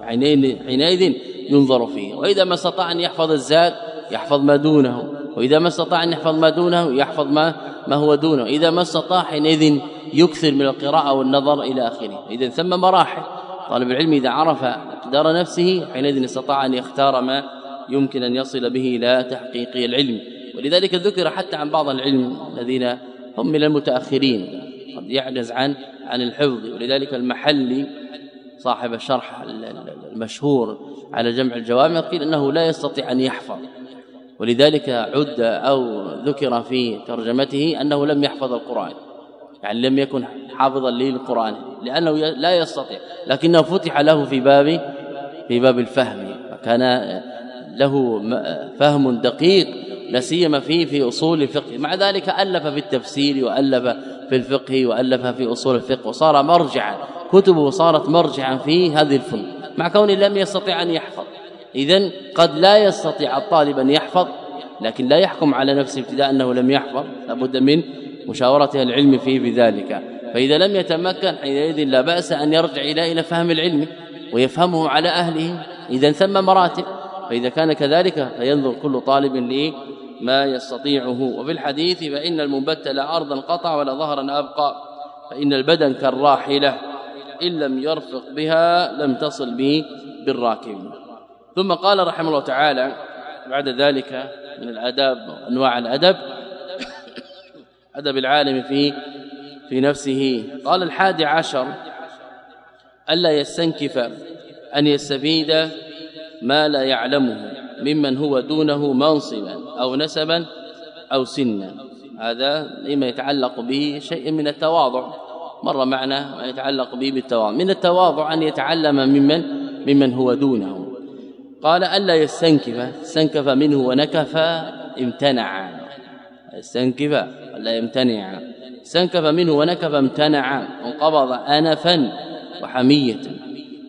حينئذ ينظر فيه. وإذا ما استطاع أن يحفظ الزاد يحفظ ما دونه. وإذا ما استطاع أن يحفظ ما دونه يحفظ ما ما هو دونه. إذا ما استطاع حينئذ يكثر من القراءة والنظر إلى آخره. إذا ثم مراحل. طالب العلم إذا عرف اقدار نفسه حينئذ استطاع أن يختار ما يمكن أن يصل به إلى تحقيق العلم. ولذلك ذكر حتى عن بعض العلم الذين هم من المتأخرين. قد يعجز عن عن الحفظ. ولذلك المحلي صاحب الشرح المشهور على جمع الجوامع قيل إنه لا يستطيع أن يحفظ. ولذلك عد أو ذكر في ترجمته أنه لم يحفظ القرآن. يعني لم يكن حافظا للقرآن لأنه لا يستطيع. لكنه فتح له في باب في باب الفهم. فكان له فهم دقيق لا سيما فيه في أصول الفقه. مع ذلك ألف في التفسير وألف في الفقه وألف في أصول الفقه. وصار مرجعا كتبه صارت مرجعا في هذه الفن. مع كونه لم يستطع أن يحفظ. اذا قد لا يستطيع الطالب أن يحفظ لكن لا يحكم على نفسه ابتداء أنه لم يحفظ. لابد من مشاورة العلم فيه بذلك. فإذا لم يتمكن حينئذ لا بأس أن يرجع إلى إلى فهم العلم ويفهمه على أهله. اذا ثم مراتب. فإذا كان كذلك فينظر كل طالب لما يستطيعه. وفي الحديث فإن المنبت لا أرضا قطع ولا ظهرا أبقى فإن البدن كالراحلة. إن لم يرفق بها لم تصل به بالراكب. ثم قال رحمه الله تعالى بعد ذلك من الاداب انواع الأدب أدب العالم في في نفسه. قال الحادي عشر ألا يستنكف أن يستفيد ما لا يعلمه ممن هو دونه منصبا أو نسبا أو سنا. هذا لما يتعلق به شيء من التواضع. مر معنا ما يتعلق به بالتواضع. من التواضع أن يتعلم ممن ممن هو دونه قال ألا يستنكف. استنكف منه ونكف امتنع. استنكف ألا يمتنع. استنكف منه ونكف امتنع. وقبض انفا وحمية.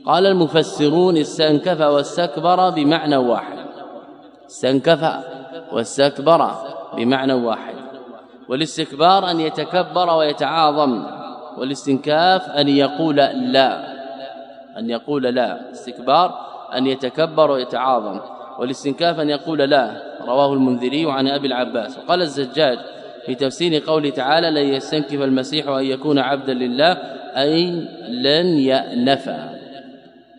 قال المفسرون استنكف واستكبر بمعنى واحد. استنكف واستكبر بمعنى واحد. والاستكبار أن يتكبر ويتعاظم. والاستنكاف أن يقول لا أن يقول لا استكبار أن يتكبر ويتعاظم والاستنكاف أن يقول لا رواه المنذري عن أبي العباس. وقال الزجاج في تفسير قوله تعالى لن يستنكف المسيح أن يكون عبدا لله أي لن يأنف.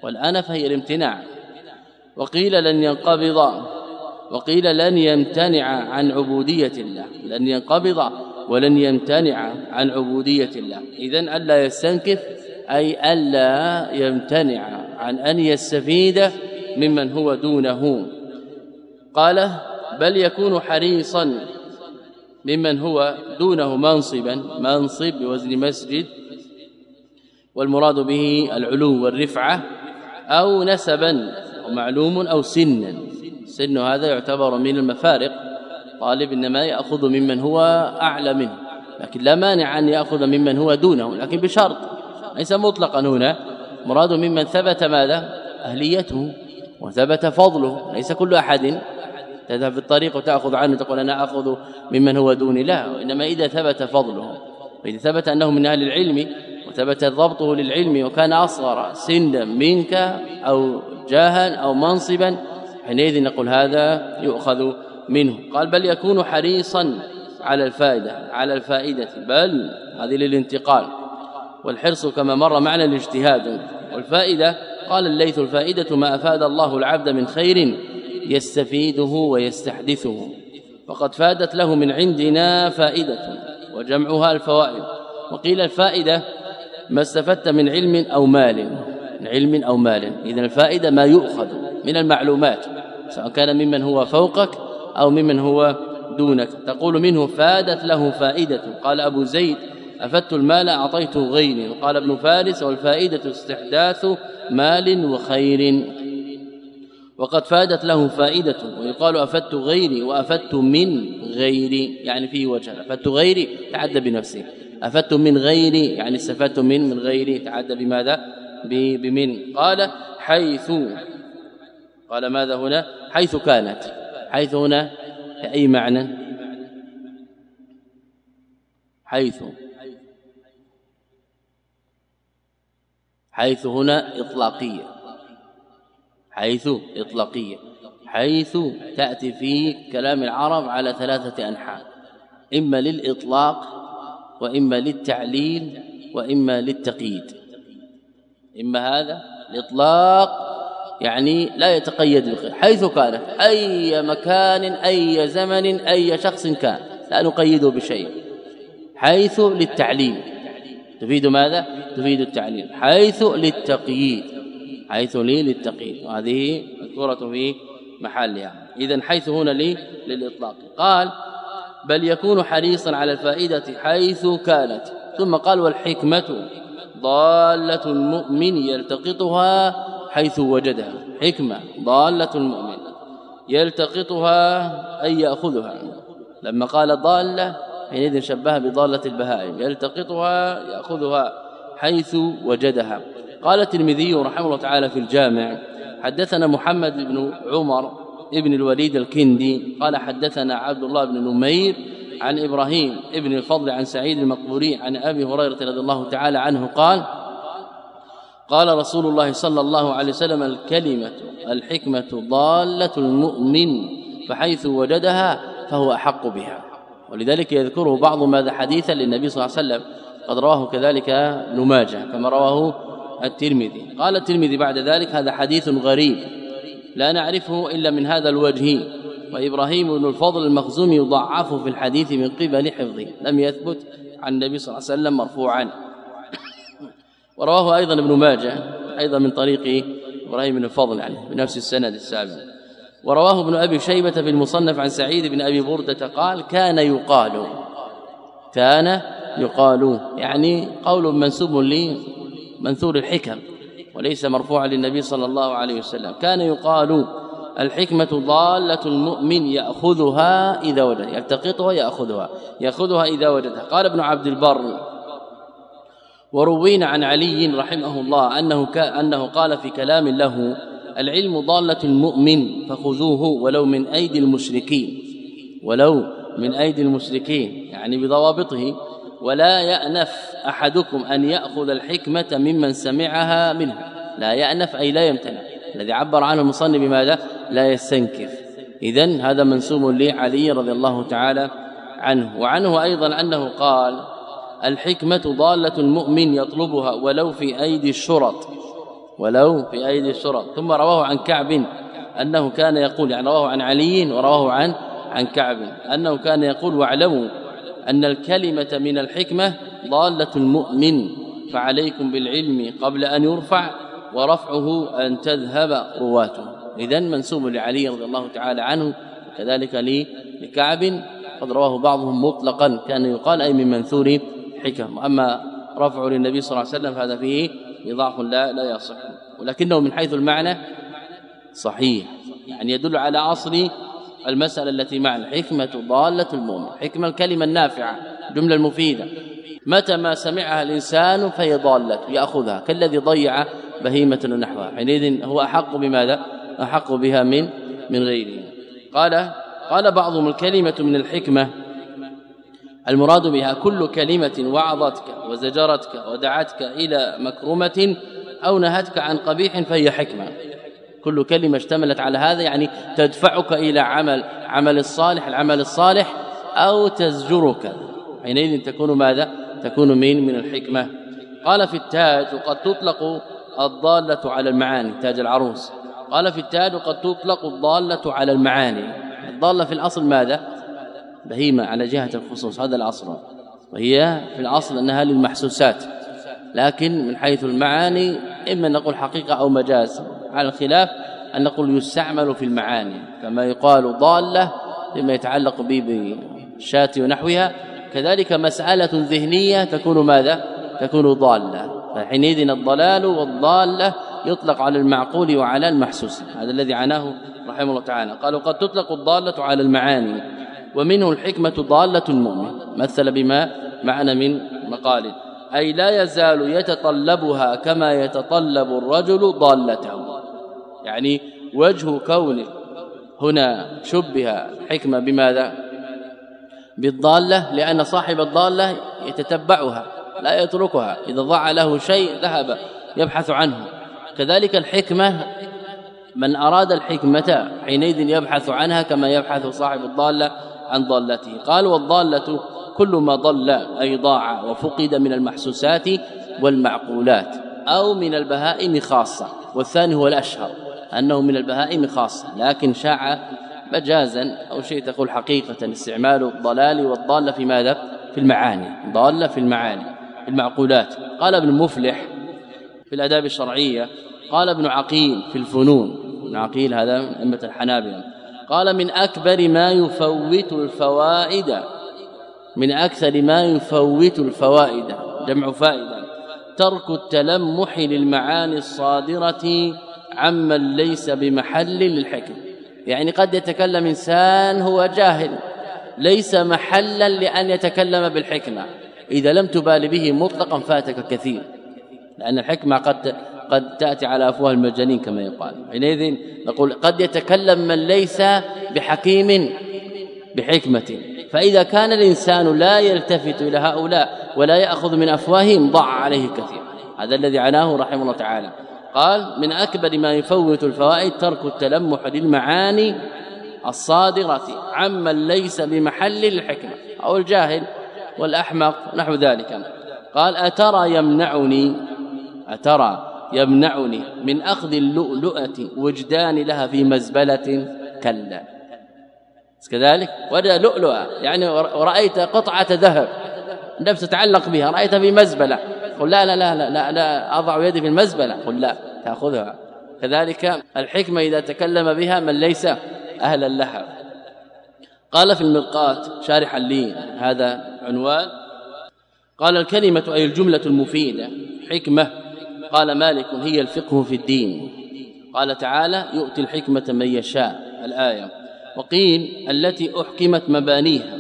والأنف هي الامتناع. وقيل لن ينقبض وقيل لن يمتنع عن عبودية الله لن ينقبض ولن يمتنع عن عبودية الله. إذن ألا يستنكف أي ألا يمتنع عن أن يستفيد ممن هو دونه. قال بل يكون حريصا ممن هو دونه منصبا منصب بوزن مسجد والمراد به العلو والرفعة أو نسبا ومعلوم أو سنا. سن هذا يعتبر من المفارق. طالب إنما يأخذ ممن هو أعلى منه لكن لا مانع أن يأخذ ممن هو دونه لكن بشرط ليس مطلقا هنا مراد ممن ثبت ماذا؟ أهليته وثبت فضله ليس كل أحد تذهب في الطريق وتأخذ عنه تقول أنا أخذ ممن هو دوني لا وإنما إذا ثبت فضله وإذا ثبت أنه من أهل العلم وثبت ضبطه للعلم وكان أصغر سنا منك أو جاها أو منصبا حينئذ نقول هذا يؤخذ منه. قال بل يكون حريصا على الفائدة على الفائدة. بل هذه للانتقال. والحرص كما مر معنا الاجتهاد. والفائدة قال الليث الفائدة ما أفاد الله العبد من خير يستفيده ويستحدثه. فقد فادت له من عندنا فائدة وجمعها الفوائد. وقيل الفائدة ما استفدت من علم أو مال. من علم أو مال. اذا الفائدة ما يؤخذ من المعلومات سواء كان ممن هو فوقك أو ممن هو دونك. تقول منه فادت له فائدة. قال أبو زيد أفدت المال أعطيته غيري. وقال ابن فارس والفائدة استحداث مال وخير. وقد فادت له فائدة. ويقال أفدت غيري وأفدت من غيري. يعني فيه وجه. أفدت غيري تعدى بنفسه أفدت من غيري يعني استفدت من من غيري تعدى بماذا؟ بمن. قال حيث قال ماذا هنا؟ حيث كانت. حيث هنا أي معنى؟ حيث. حيث هنا إطلاقية. حيث إطلاقية. حيث تأتي في كلام العرب على ثلاثة أنحاء. إما للإطلاق وإما للتعليل وإما للتقييد. إما هذا؟ الإطلاق. يعني لا يتقيد بخير حيث كانت أي مكان أي زمن أي شخص كان لا نقيده بشيء حيث للتعليل تفيد ماذا؟ تفيد التعليل حيث للتقييد حيث لي للتقييد. وهذه مذكورة في محلها. اذا حيث هنا لي للإطلاق. قال بل يكون حريصا على الفائدة حيث كانت. ثم قال والحكمة ضالة المؤمن يلتقطها حيث وجدها. حكمة. ضالة المؤمن. يلتقطها أي يأخذها. لما قال ضالة حينئذ شبهها بضالة البهائم. يلتقطها يأخذها حيث وجدها. قال الترمذي رحمه الله تعالى في الجامع حدثنا محمد بن عمر ابن الوليد الكندي قال حدثنا عبد الله بن نمير عن إبراهيم ابن الفضل عن سعيد المقبوري عن أبي هريرة رضي الله تعالى عنه قال قال رسول الله صلى الله عليه وسلم الكلمة الحكمة ضالة المؤمن فحيث وجدها فهو أحق بها. ولذلك يذكره بعض ماذا حديثا للنبي صلى الله عليه وسلم. قد رواه كذلك ابن ماجه كما رواه الترمذي. قال الترمذي بعد ذلك هذا حديث غريب لا نعرفه إلا من هذا الوجه. وإبراهيم بن الفضل المخزومي يضعف في الحديث من قبل حفظه. لم يثبت عن النبي صلى الله عليه وسلم مرفوعا. ورواه أيضا ابن ماجه أيضا من طريق إبراهيم بن الفضل يعني بنفس السند السابق. ورواه ابن أبي شيبة في المصنف عن سعيد بن أبي بردة قال كان يقال كان يقال يعني قول منسوب لمنثور الحكم وليس مرفوعا للنبي صلى الله عليه وسلم. كان يقال الحكمة ضالة المؤمن يأخذها إذا وجد يلتقطها يأخذها يأخذها إذا وجدها. قال ابن عبد البر وروينا عن علي رحمه الله أنه, أنه قال في كلام له العلم ضالة المؤمن فخذوه ولو من أيدي المشركين. ولو من أيدي المشركين يعني بضوابطه. ولا يأنف أحدكم أن يأخذ الحكمة ممن سمعها منه. لا يأنف أي لا يمتنع. الذي عبر عنه المصنف بماذا؟ لا يستنكف. اذا هذا منسوب لعلي رضي الله تعالى عنه. وعنه أيضا أنه قال الحكمة ضالة المؤمن يطلبها ولو في أيدي الشرط. ولو في أيدي الشرط. ثم رواه عن كعب أنه كان يقول يعني رواه عن علي ورواه عن عن كعب أنه كان يقول واعلموا أن الكلمة من الحكمة ضالة المؤمن فعليكم بالعلم قبل أن يرفع ورفعه أن تذهب رواته. إذا منسوب لعلي رضي الله تعالى عنه كذلك لكعب. قد رواه بعضهم مطلقا كان يقال أي من منثور حكم. اما رفعه للنبي صلى الله عليه وسلم فهذا فيه ضعف لا لا يصح. ولكنه من حيث المعنى صحيح. يعني يدل على أصل المسألة التي معنى الحكمه ضالة المؤمن. حكمه الكلمة النافعة. جملة المفيدة. متى ما سمعها الإنسان فهي ضالة. يأخذها. كالذي ضيع بهيمة ونحوها حينئذ هو أحق بماذا؟ أحق بها من من غيره. قال قال بعضهم الكلمة من الحكمة المراد بها كل كلمة وعظتك وزجرتك ودعتك إلى مكرمة أو نهتك عن قبيح فهي حكمة. كل كلمة اشتملت على هذا يعني تدفعك إلى عمل عمل الصالح العمل الصالح أو تزجرك. حينئذ تكون ماذا؟ تكون من من الحكمة. قال في التاج وقد تطلق الضالة على المعاني تاج العروس. قال في التاج وقد تطلق الضالة على المعاني. الضالة في الأصل ماذا؟ بهيمة على جهة الخصوص هذا الاصل وهي في الاصل أنها للمحسوسات. لكن من حيث المعاني إما نقول حقيقة أو مجاز. على الخلاف أن نقول يستعمل في المعاني. كما يقال ضالة لما يتعلق به بالشاة ونحوها. كذلك مسألة ذهنية تكون ماذا؟ تكون ضالة. فحينئذ الضلال والضالة يطلق على المعقول وعلى المحسوس. هذا الذي عناه رحمه الله تعالى. قالوا قد تطلق الضالة على المعاني. ومنه الحكمة ضالة المؤمن. مثل بما معنى من مقال. أي لا يزال يتطلبها كما يتطلب الرجل ضالته. يعني وجه كونه هنا شبه حكمة بماذا؟ بالضالة لأن صاحب الضالة يتتبعها لا يتركها. إذا ضاع له شيء ذهب يبحث عنه. كذلك الحكمة من أراد الحكمة حينئذ يبحث عنها كما يبحث صاحب الضالة عن ضالته. قال والضالة كل ما ضل أي ضاع وفقد من المحسوسات والمعقولات أو من البهائم خاصة. والثاني هو الأشهر أنه من البهائم خاصة لكن شاع مجازا أو شيء تقول حقيقة. استعمال الضلال والضاله في ماذا؟ في المعاني. ضاله في المعاني. المعقولات. قال ابن مفلح في الأداب الشرعية قال ابن عقيل في الفنون. ابن عقيل هذا من أئمة الحنابلة. قال من أكبر ما يفوت الفوائد من أكثر ما يفوت الفوائد جمع فائدة ترك التلمح للمعاني الصادرة عمن ليس بمحل للحكم. يعني قد يتكلم إنسان هو جاهل ليس محلا لأن يتكلم بالحكمة. إذا لم تبال به مطلقا فاتك كثير لأن الحكمة قد قد تأتي على أفواه المجانين كما يقال. حينئذ نقول قد يتكلم من ليس بحكيم بحكمة. فإذا كان الإنسان لا يلتفت إلى هؤلاء ولا يأخذ من أفواههم ضاع عليه كثير. هذا الذي عناه رحمه الله تعالى. قال من أكبر ما يفوت الفوائد ترك التلمح للمعاني الصادرة عمن ليس بمحل الحكمة. أو الجاهل والأحمق نحو ذلك. قال أترى يمنعني؟ أترى. يمنعني من أخذ اللؤلؤة وجدان لها في مزبلة كلا. كذلك؟ وجد لؤلؤة. يعني ورأيت قطعة ذهب. نفس تتعلق بها رأيتها في مزبلة. قل لا لا لا لا لا, لا أضع يدي في المزبلة. قل لا تأخذها. كذلك الحكمة إذا تكلم بها من ليس أهلا لها. قال في المرقات شارحا لي هذا عنوان. قال الكلمة أي الجملة المفيدة حكمة. قال مالك هي الفقه في الدين. قال تعالى يؤتي الحكمة من يشاء الآية. وقيل التي أحكمت مبانيها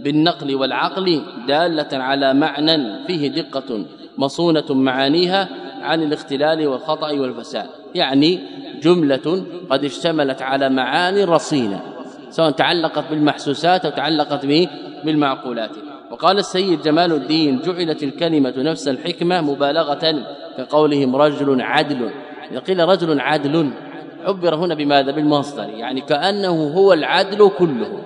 بالنقل والعقل دالة على معنى فيه دقة مصونة معانيها عن الاختلال والخطأ والفساد. يعني جملة قد اشتملت على معاني رصينة سواء تعلقت بالمحسوسات أو تعلقت بالمعقولات. وقال السيد جمال الدين جعلت الكلمة نفس الحكمة مبالغة كقولهم رجل عدل. إذا قيل رجل عدل عبر هنا بماذا؟ بالمصدر. يعني كأنه هو العدل كله.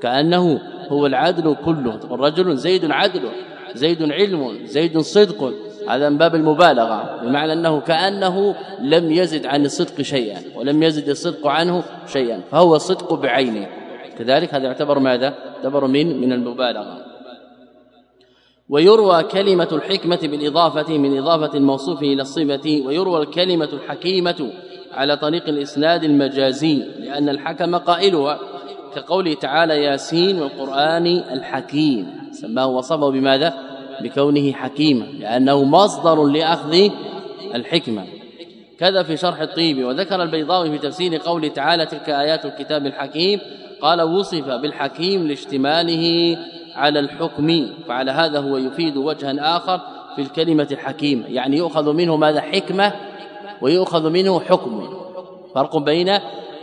كأنه هو العدل كله. الرجل زيد عدل زيد علم زيد صدق. هذا من باب المبالغة. بمعنى أنه كأنه لم يزد عن الصدق شيئا ولم يزد الصدق عنه شيئا فهو صدق بعينه. كذلك هذا يعتبر ماذا؟ يعتبر من من المبالغة. ويروى كلمة الحكمة بالإضافة من إضافة الموصوف إلى الصفة ويروى الكلمة الحكيمة على طريق الإسناد المجازي لأن الحكم قائلها كقوله تعالى ياسين والقرآن الحكيم. سماه وصفه بماذا؟ بكونه حكيما لأنه مصدر لأخذ الحكمة. كذا في شرح الطيب وذكر البيضاوي في تفسير قوله تعالى تلك آيات الكتاب الحكيم قال وصف بالحكيم لاشتماله على الحكم فعلى هذا هو يفيد وجها آخر في الكلمة الحكيمة. يعني يؤخذ منه ماذا؟ حكمة ويؤخذ منه حكم. فرق بين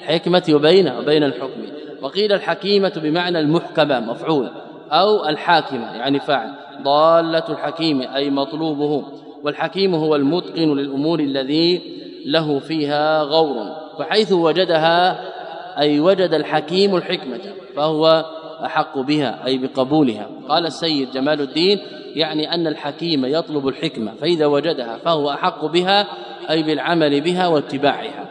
حكمة وبين وبين الحكم. وقيل الحكيمة بمعنى المحكمة مفعول أو الحاكمة يعني فاعل. ضالة الحكيم أي مطلوبه. والحكيم هو المتقن للأمور الذي له فيها غور. فحيث وجدها أي وجد الحكيم الحكمة فهو أحق بها أي بقبولها. قال السيد جمال الدين يعني أن الحكيم يطلب الحكمة فإذا وجدها فهو أحق بها أي بالعمل بها واتباعها.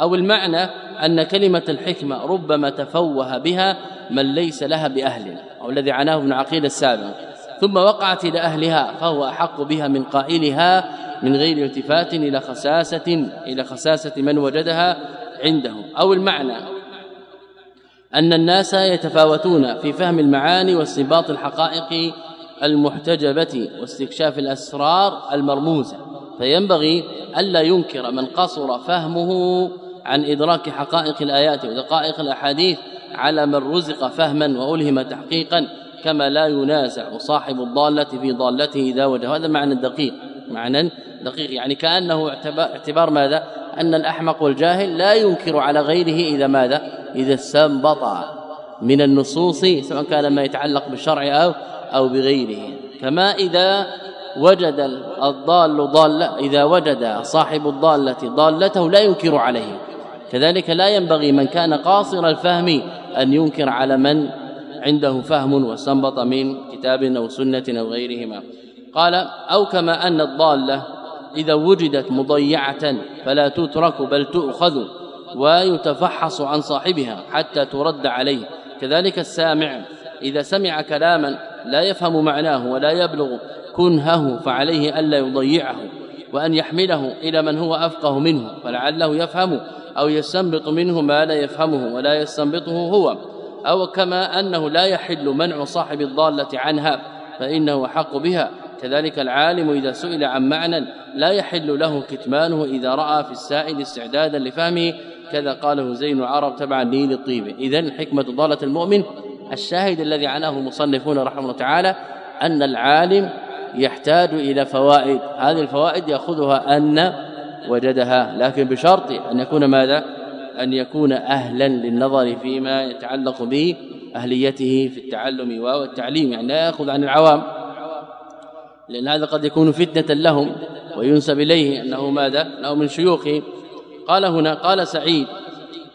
أو المعنى أن كلمة الحكمة ربما تفوه بها من ليس لها بأهل أو الذي عناه ابن عقيل السابق. ثم وقعت إلى أهلها فهو أحق بها من قائلها من غير التفات إلى خساسة إلى خساسة من وجدها عنده أو المعنى أن الناس يتفاوتون في فهم المعاني واستنباط الحقائق المحتجبة واستكشاف الأسرار المرموزة. فينبغي ألا ينكر من قصر فهمه عن إدراك حقائق الآيات ودقائق الأحاديث على من رزق فهما وألهم تحقيقا كما لا ينازع صاحب الضالة في ضالته إذا وجه. هذا معنى دقيق. معنى دقيق يعني كأنه اعتبار ماذا؟ أن الأحمق والجاهل لا ينكر على غيره إذا ماذا؟ إذا استنبط من النصوص سواء كان ما يتعلق بالشرع أو أو بغيره. كما إذا وجد الضال ضالة إذا وجد صاحب الضالة ضالته لا ينكر عليه. كذلك لا ينبغي من كان قاصر الفهم أن ينكر على من عنده فهم واستنبط من كتاب أو سنة أو غيرهما. قال أو كما أن الضالة إذا وجدت مضيعة فلا تترك بل تؤخذ ويتفحص عن صاحبها حتى ترد عليه. كذلك السامع إذا سمع كلاما لا يفهم معناه ولا يبلغ كنهه فعليه الا يضيعه وأن يحمله إلى من هو أفقه منه فلعله يفهم أو يستنبط منه ما لا يفهمه ولا يستنبطه هو أو كما أنه لا يحل منع صاحب الضالة عنها فإنه حق بها. كذلك العالم إذا سئل عن معنى لا يحل له كتمانه إذا رأى في السائل استعدادا لفهمه كذا قاله زين العرب تبعا لي للطيب إذن حكمة ضالة المؤمن الشاهد الذي عناه المصنفون رحمه الله تعالى أن العالم يحتاج إلى فوائد. هذه الفوائد يأخذها أن وجدها لكن بشرط أن يكون ماذا؟ أن يكون أهلا للنظر فيما يتعلق به اهليته في التعلم والتعليم. يعني لا يأخذ عن العوام. لأن هذا قد يكون فتنة لهم وينسب إليه أنه ماذا؟ أنه من شيوخه. قال هنا قال سعيد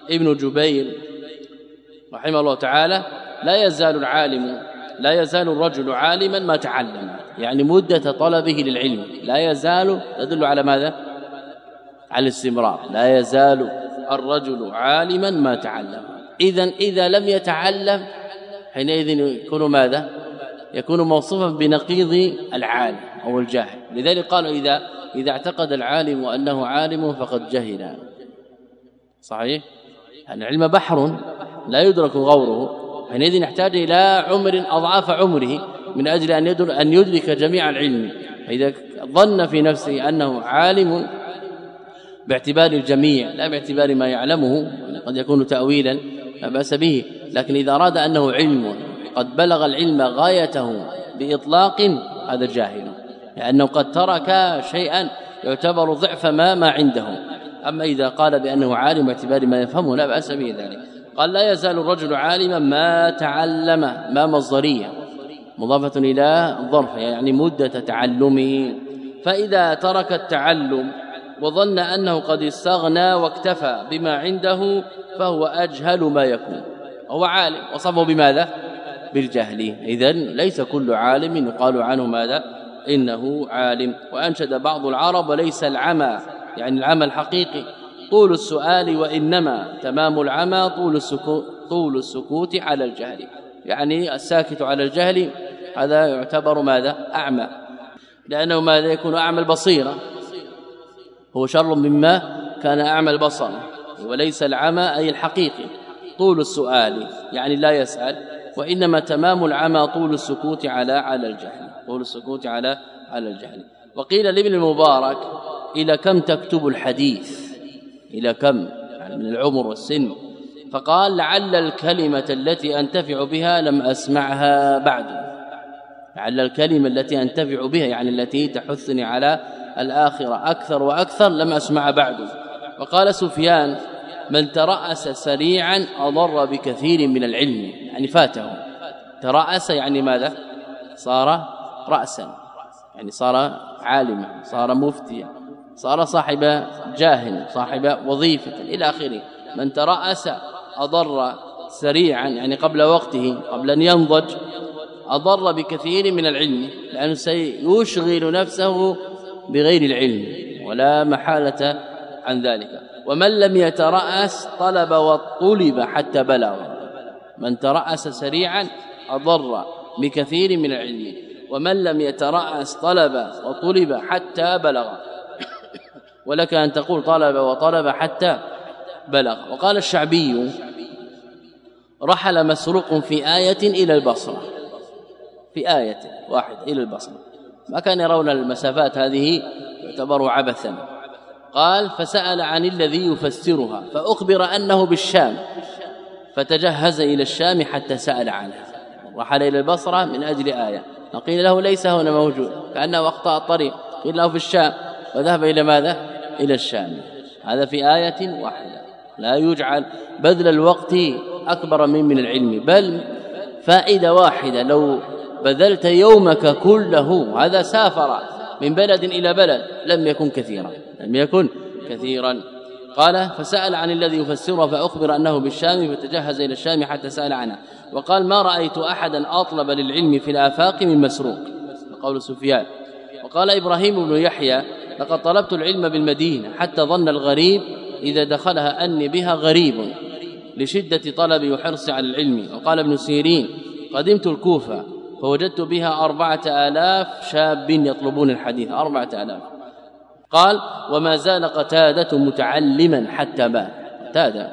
ابن جبير رحمه الله تعالى لا يزال العالم لا يزال الرجل عالما ما تعلم. يعني مدة طلبه للعلم. لا يزال تدل على ماذا؟ على الاستمرار. لا يزال الرجل عالما ما تعلم. اذا إذا لم يتعلم حينئذ يكون ماذا؟ يكون موصوفا بنقيض العالم أو الجاهل. لذلك قالوا إذا إذا اعتقد العالم أنه عالم فقد جهل. صحيح؟ يعني العلم بحر لا يدرك غوره. حينئذ يحتاج إلى عمر أضعاف عمره من أجل أن يدرك, أن يدرك جميع العلم. فإذا ظن في نفسه أنه عالم باعتبار الجميع لا باعتبار ما يعلمه قد يكون تأويلا لا بأس به. لكن إذا أراد أنه علم قد بلغ العلم غايته بإطلاق هذا جاهل لأنه قد ترك شيئا يعتبر ضعف ما ما عنده. أما إذا قال بأنه عالم باعتبار ما يفهمه لا بأس به ذلك. قال لا يزال الرجل عالما ما تعلم ما مصدرية. مضافة إلى ظرف يعني مدة تعلمه فإذا ترك التعلم وظن أنه قد استغنى واكتفى بما عنده فهو أجهل ما يكون. هو عالم. وصفه بماذا؟ بالجهل. اذا ليس كل عالم يقال عنه ماذا؟ إنه عالم. وأنشد بعض العرب وليس العمى يعني العمى الحقيقي. طول السؤال وإنما. تمام العمى طول السكوت طول السكوت على الجهل. يعني الساكت على الجهل هذا يعتبر ماذا؟ أعمى. لأنه ماذا؟ يكون أعمى البصيرة. هو شر مما كان أعمى البصر. وليس العمى أي الحقيقي. طول السؤال يعني لا يسأل. وإنما تمام العمى طول السكوت على على الجهل طول السكوت على على الجهل. وقيل لابن المبارك إلى كم تكتب الحديث؟ إلى كم؟ يعني من العمر والسن. فقال لعل الكلمة التي أنتفع بها لم أسمعها بعد. لعل الكلمة التي أنتفع بها يعني التي تحثني على الآخرة أكثر وأكثر لم أسمع بعد. وقال سفيان من ترأس سريعا أضر بكثير من العلم يعني فاته. ترأس يعني ماذا؟ صار رأسا يعني صار عالما صار مفتيا صار صاحب جاه صاحب وظيفة إلى آخره. من ترأس أضر سريعا يعني قبل وقته قبل أن ينضج أضر بكثير من العلم لأنه سيشغل نفسه بغير العلم ولا محالة عن ذلك. ومن لم يترأس طلب وطلب حتى بلغ. من ترأس سريعا أضر بكثير من العلم. ومن لم يترأس طلب وطلب حتى بلغ. ولك أن تقول طلب وطلب حتى بلغ. وقال الشعبي رحل مسروق في آية إلى البصرة. في آية واحد إلى البصرة. ما كان يرون المسافات هذه تعتبر عبثا. قال فسأل عن الذي يفسرها فأخبر أنه بالشام فتجهز إلى الشام حتى سأل عنها. رحل إلى البصرة من أجل آية. قيل له ليس هنا موجود كأنه أخطأ الطريق. قيل له في الشام وذهب إلى ماذا؟ إلى الشام. هذا في آية واحدة. لا يجعل بذل الوقت أكبر من من العلم بل فائدة واحدة. لو بذلت يومك كله هذا سافر. من بلد إلى بلد لم يكن كثيرا. لم يكن. كثيرا. قال فسأل عن الذي يفسره فأخبر أنه بالشام فتجهز إلى الشام حتى سأل عنه. وقال ما رأيت أحدا أطلب للعلم في الآفاق من مسروق. قول سفيان. وقال إبراهيم بن يحيى لقد طلبت العلم بالمدينة حتى ظن الغريب إذا دخلها أني بها غريب لشدة طلبي وحرصي على العلم. وقال ابن سيرين قدمت الكوفة. فوجدت بها أربعة آلاف شاب يطلبون الحديث أربعة آلاف. قال وما زال قتادة متعلما حتى مات قتادة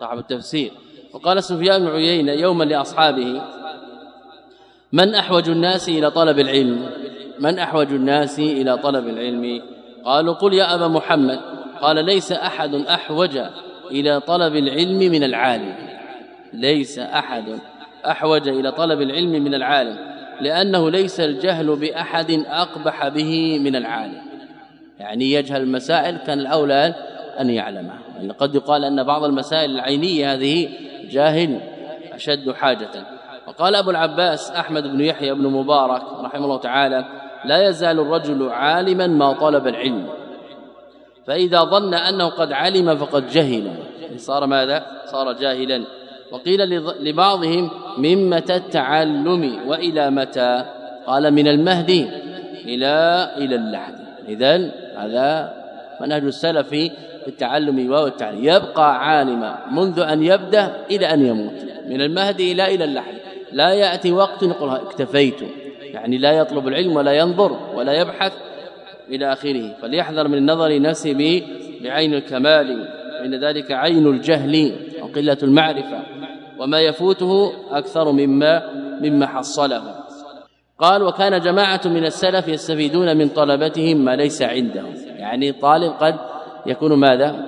صاحب التفسير. وقال سفيان بن عيينة يوما لأصحابه من أحوج الناس إلى طلب العلم؟ من أحوج الناس إلى طلب العلم؟ قالوا قل يا أبا محمد قال ليس أحد أحوج إلى طلب العلم من العالم ليس أحد أحوج إلى طلب العلم من العالم لأنه ليس الجهل بأحد أقبح به من العالم. يعني يجهل المسائل كان الاولى أن يعلمها. يعني قد يقال أن بعض المسائل العينية هذه جاهل أشد حاجة. وقال أبو العباس أحمد بن يحيى بن مبارك رحمه الله تعالى لا يزال الرجل عالما ما طلب العلم. فإذا ظن أنه قد علم فقد جهل. صار ماذا؟ صار جاهلا. وقيل لبعضهم من متى التعلم وإلى متى؟ قال من المهدي إلى إلى اللحد إذن هذا منهج السلف في التعلم والتعليم. يبقى عالما منذ أن يبدأ إلى أن يموت. من المهدي إلى إلى اللحد لا يأتي وقت يقول اكتفيت. يعني لا يطلب العلم ولا ينظر ولا يبحث إلى آخره. فليحذر من النظر نفسه بعين الكمال. فإن ذلك عين الجهل. وقلة المعرفة وما يفوته أكثر مما مما حصله. قال وكان جماعة من السلف يستفيدون من طلبتهم ما ليس عندهم. يعني طالب قد يكون ماذا؟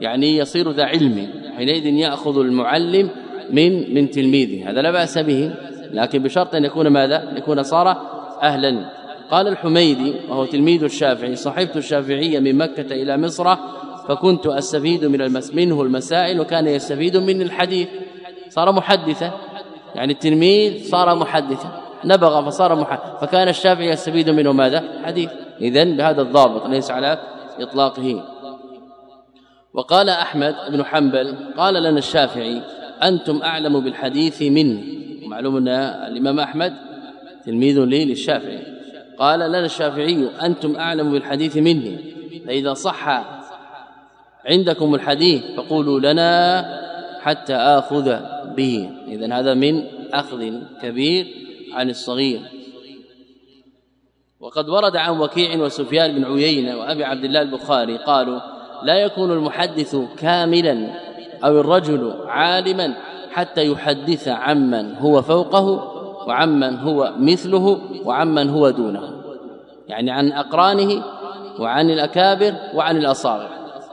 يعني يصير ذا علم حينئذ يأخذ المعلم من من تلميذه. هذا لا بأس به لكن بشرط أن يكون ماذا؟ يكون صار أهلا. قال الحميدي وهو تلميذ الشافعي صحبت الشافعية من مكة إلى مصر فكنت أستفيد من المس منه المسائل وكان يستفيد من الحديث. صار محدثا. يعني التلميذ صار محدثا. نبغ فصار محدث فكان الشافعي يستفيد منه ماذا؟ حديث. اذا بهذا الضابط ليس على إطلاقه. وقال أحمد بن حنبل قال لنا الشافعي أنتم أعلم بالحديث مني معلوم أن الإمام أحمد تلميذ لي للشافعي. قال لنا الشافعي أنتم أعلم بالحديث مني فإذا صح عندكم الحديث فقولوا لنا حتى آخذ به. اذا هذا من أخذ كبير عن الصغير. وقد ورد عن وكيع وسفيان بن عيينة وأبي عبد الله البخاري قالوا لا يكون المحدث كاملا أو الرجل عالما حتى يحدث عمن هو فوقه وعمن هو مثله وعمن هو دونه. يعني عن أقرانه وعن الأكابر وعن الأصاغر.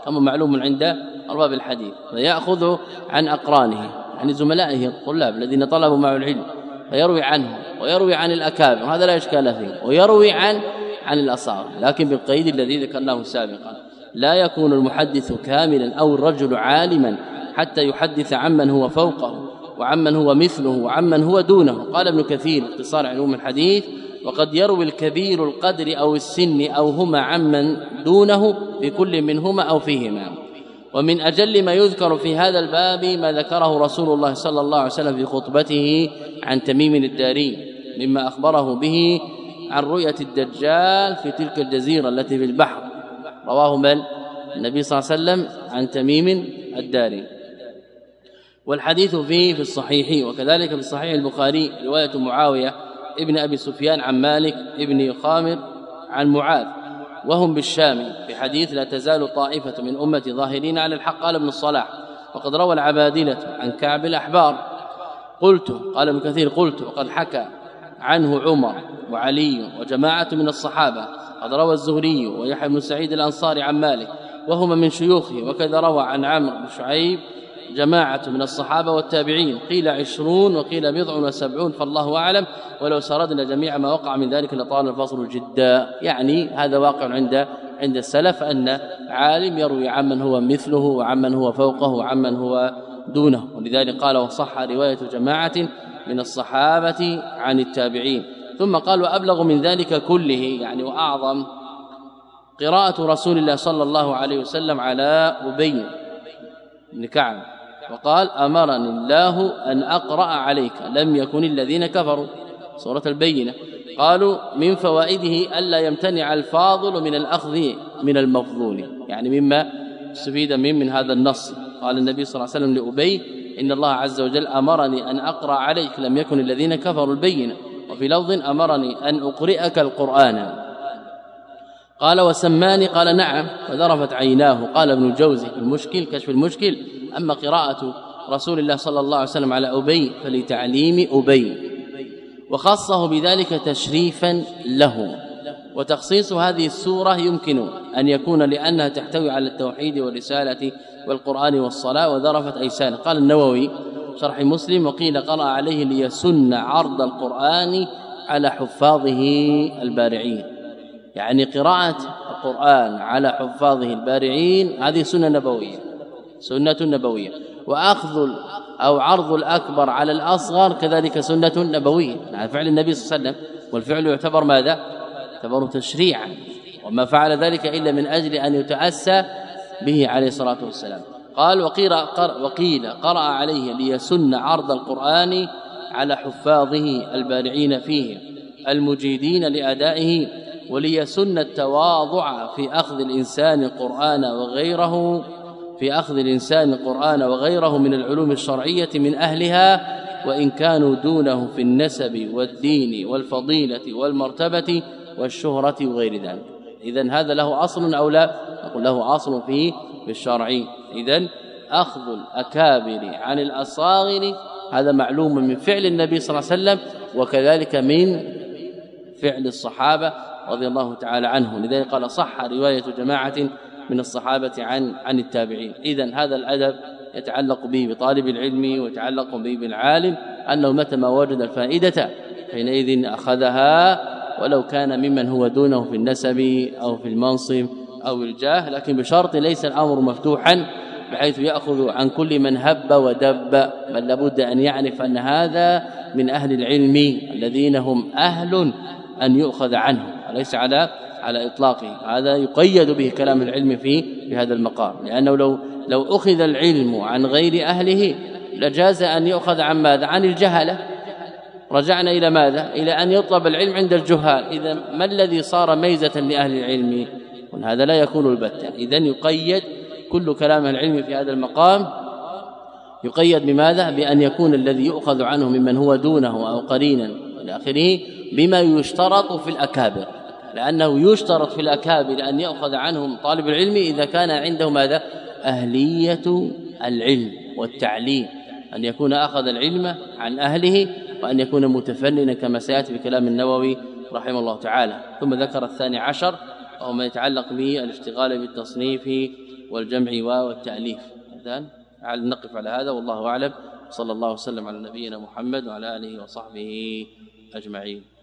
كما معلوم عند ارباب الحديث. فياخذ عن أقرانه يعني زملائه الطلاب الذين طلبوا معه العلم فيروي عنه ويروي عن الأكابر وهذا لا إشكال فيه ويروي عن عن الاصاغر لكن بالقيد الذي ذكرناه سابقا لا يكون المحدث كاملا أو الرجل عالما حتى يحدث عمن هو فوقه وعمن هو مثله وعمن هو دونه. قال ابن كثير اختصار علوم الحديث وقد يروي الكبير القدر أو السن أو هما عمن دونه في كل منهما أو فيهما. ومن أجل ما يذكر في هذا الباب ما ذكره رسول الله صلى الله عليه وسلم في خطبته عن تميم الداري مما أخبره به عن رؤية الدجال في تلك الجزيرة التي في البحر. رواه من؟ النبي صلى الله عليه وسلم عن تميم الداري. والحديث فيه في الصحيح وكذلك في الصحيح البخاري رواية معاوية ابن أبي سفيان عن مالك ابن خامر عن معاذ وهم بالشام في حديث لا تزال طائفة من أمتي ظاهرين على الحق. قال ابن الصلاح وقد روى العبادلة عن كعب الأحبار. قلت قال ابن كثير قلت وقد حكى عنه عمر وعلي وجماعة من الصحابة. قد روى الزهري ويحيى بن سعيد الأنصاري عن مالك وهما من شيوخه. وكذا روى عن عمرو بن شعيب جماعة من الصحابة والتابعين قيل عشرون وقيل بضع وسبعون فالله أعلم. ولو سردنا جميع ما وقع من ذلك لطال الفصل جدا. يعني هذا واقع عند عند السلف أن عالم يروي عمن هو مثله وعمن هو فوقه وعمن هو دونه. ولذلك قال وصح رواية جماعة من الصحابة عن التابعين. ثم قال وأبلغ من ذلك كله يعني وأعظم قراءة رسول الله صلى الله عليه وسلم على أبي بن كعب. وقال أمرني الله أن أقرأ عليك. لم يكن الذين كفروا. سورة البينة. قالوا من فوائده الا يمتنع الفاضل من الأخذ من المفضول. يعني مما استفيد من من هذا النص. قال النبي صلى الله عليه وسلم لأبي إن الله عز وجل أمرني أن أقرأ عليك. لم يكن الذين كفروا البينة. وفي لفظ أمرني أن أقرئك القرآن. قال وسماني. قال نعم. وذرفت عيناه. قال ابن الجوزي المشكل كشف المشكل. أما قراءة رسول الله صلى الله عليه وسلم على أبي فلتعليم أبي. وخصه بذلك تشريفا له وتخصيص هذه السورة يمكن أن يكون لأنها تحتوي على التوحيد والرسالة والقرآن والصلاة وذرفت ايسان قال النووي شرح مسلم وقيل قرأ عليه ليسن عرض القرآن على حفاظه البارعين. يعني قراءة القرآن على حفاظه البارعين هذه سنة نبوية. سنة نبوية وأخذ أو عرض الأكبر على الأصغر كذلك سنة نبوية على فعل النبي صلى الله عليه وسلم. والفعل يعتبر ماذا؟ يعتبر تشريعا. وما فعل ذلك إلا من أجل أن يتأسى به عليه الصلاة والسلام. قال وقيل وقيل قرأ عليه ليسن عرض القرآن على حفاظه البارعين فيه المجيدين لأدائه وليسن التواضع في أخذ الإنسان القرآن وغيره في أخذ الإنسان القرآن وغيره من العلوم الشرعية من أهلها وإن كانوا دونه في النسب والدين والفضيلة والمرتبة والشهرة وغير ذلك. اذا هذا له أصل أو لا؟ نقول له أصل في الشرع. اذا أخذ الأكابر عن الأصاغر هذا معلوم من فعل النبي صلى الله عليه وسلم وكذلك من فعل الصحابة رضي الله تعالى عنهم. لذلك قال صح رواية جماعة من الصحابة عن عن التابعين. اذا هذا الأدب يتعلق به بطالب العلم ويتعلق به بالعالم أنه متى ما وجد الفائدة حينئذ أخذها ولو كان ممن هو دونه في النسب أو في المنصب أو الجاه لكن بشرط ليس الأمر مفتوحا بحيث يأخذ عن كل من هب ودب. بل لابد أن يعرف أن هذا من أهل العلم الذين هم أهل أن يؤخذ عنهم وليس على على إطلاقه. هذا يقيد به كلام العلم في في هذا المقام. لأنه لو لو أخذ العلم عن غير أهله لجاز أن يؤخذ عن ماذا؟ عن الجهله رجعنا إلى ماذا؟ إلى أن يطلب العلم عند الجهال. إذا ما الذي صار ميزة لأهل العلم؟ هذا لا يكون البتة. إذا يقيد كل كلام العلم في هذا المقام يقيد بماذا؟ بأن يكون الذي يؤخذ عنه ممن هو دونه أو قرينا إلى آخره بما يشترط في الأكابر. لأنه يشترط في الأكابر أن يأخذ عنهم طالب العلم إذا كان عنده ماذا؟ أهلية العلم والتعليم. أن يكون أخذ العلم عن أهله وأن يكون متفننا كما سيأتي في كلام النووي رحمه الله تعالى. ثم ذكر الثاني عشر وهو ما يتعلق بالاشتغال بالتصنيف والجمع والتأليف. نقف على هذا والله أعلم. صلى الله وسلم على نبينا محمد وعلى آله وصحبه أجمعين.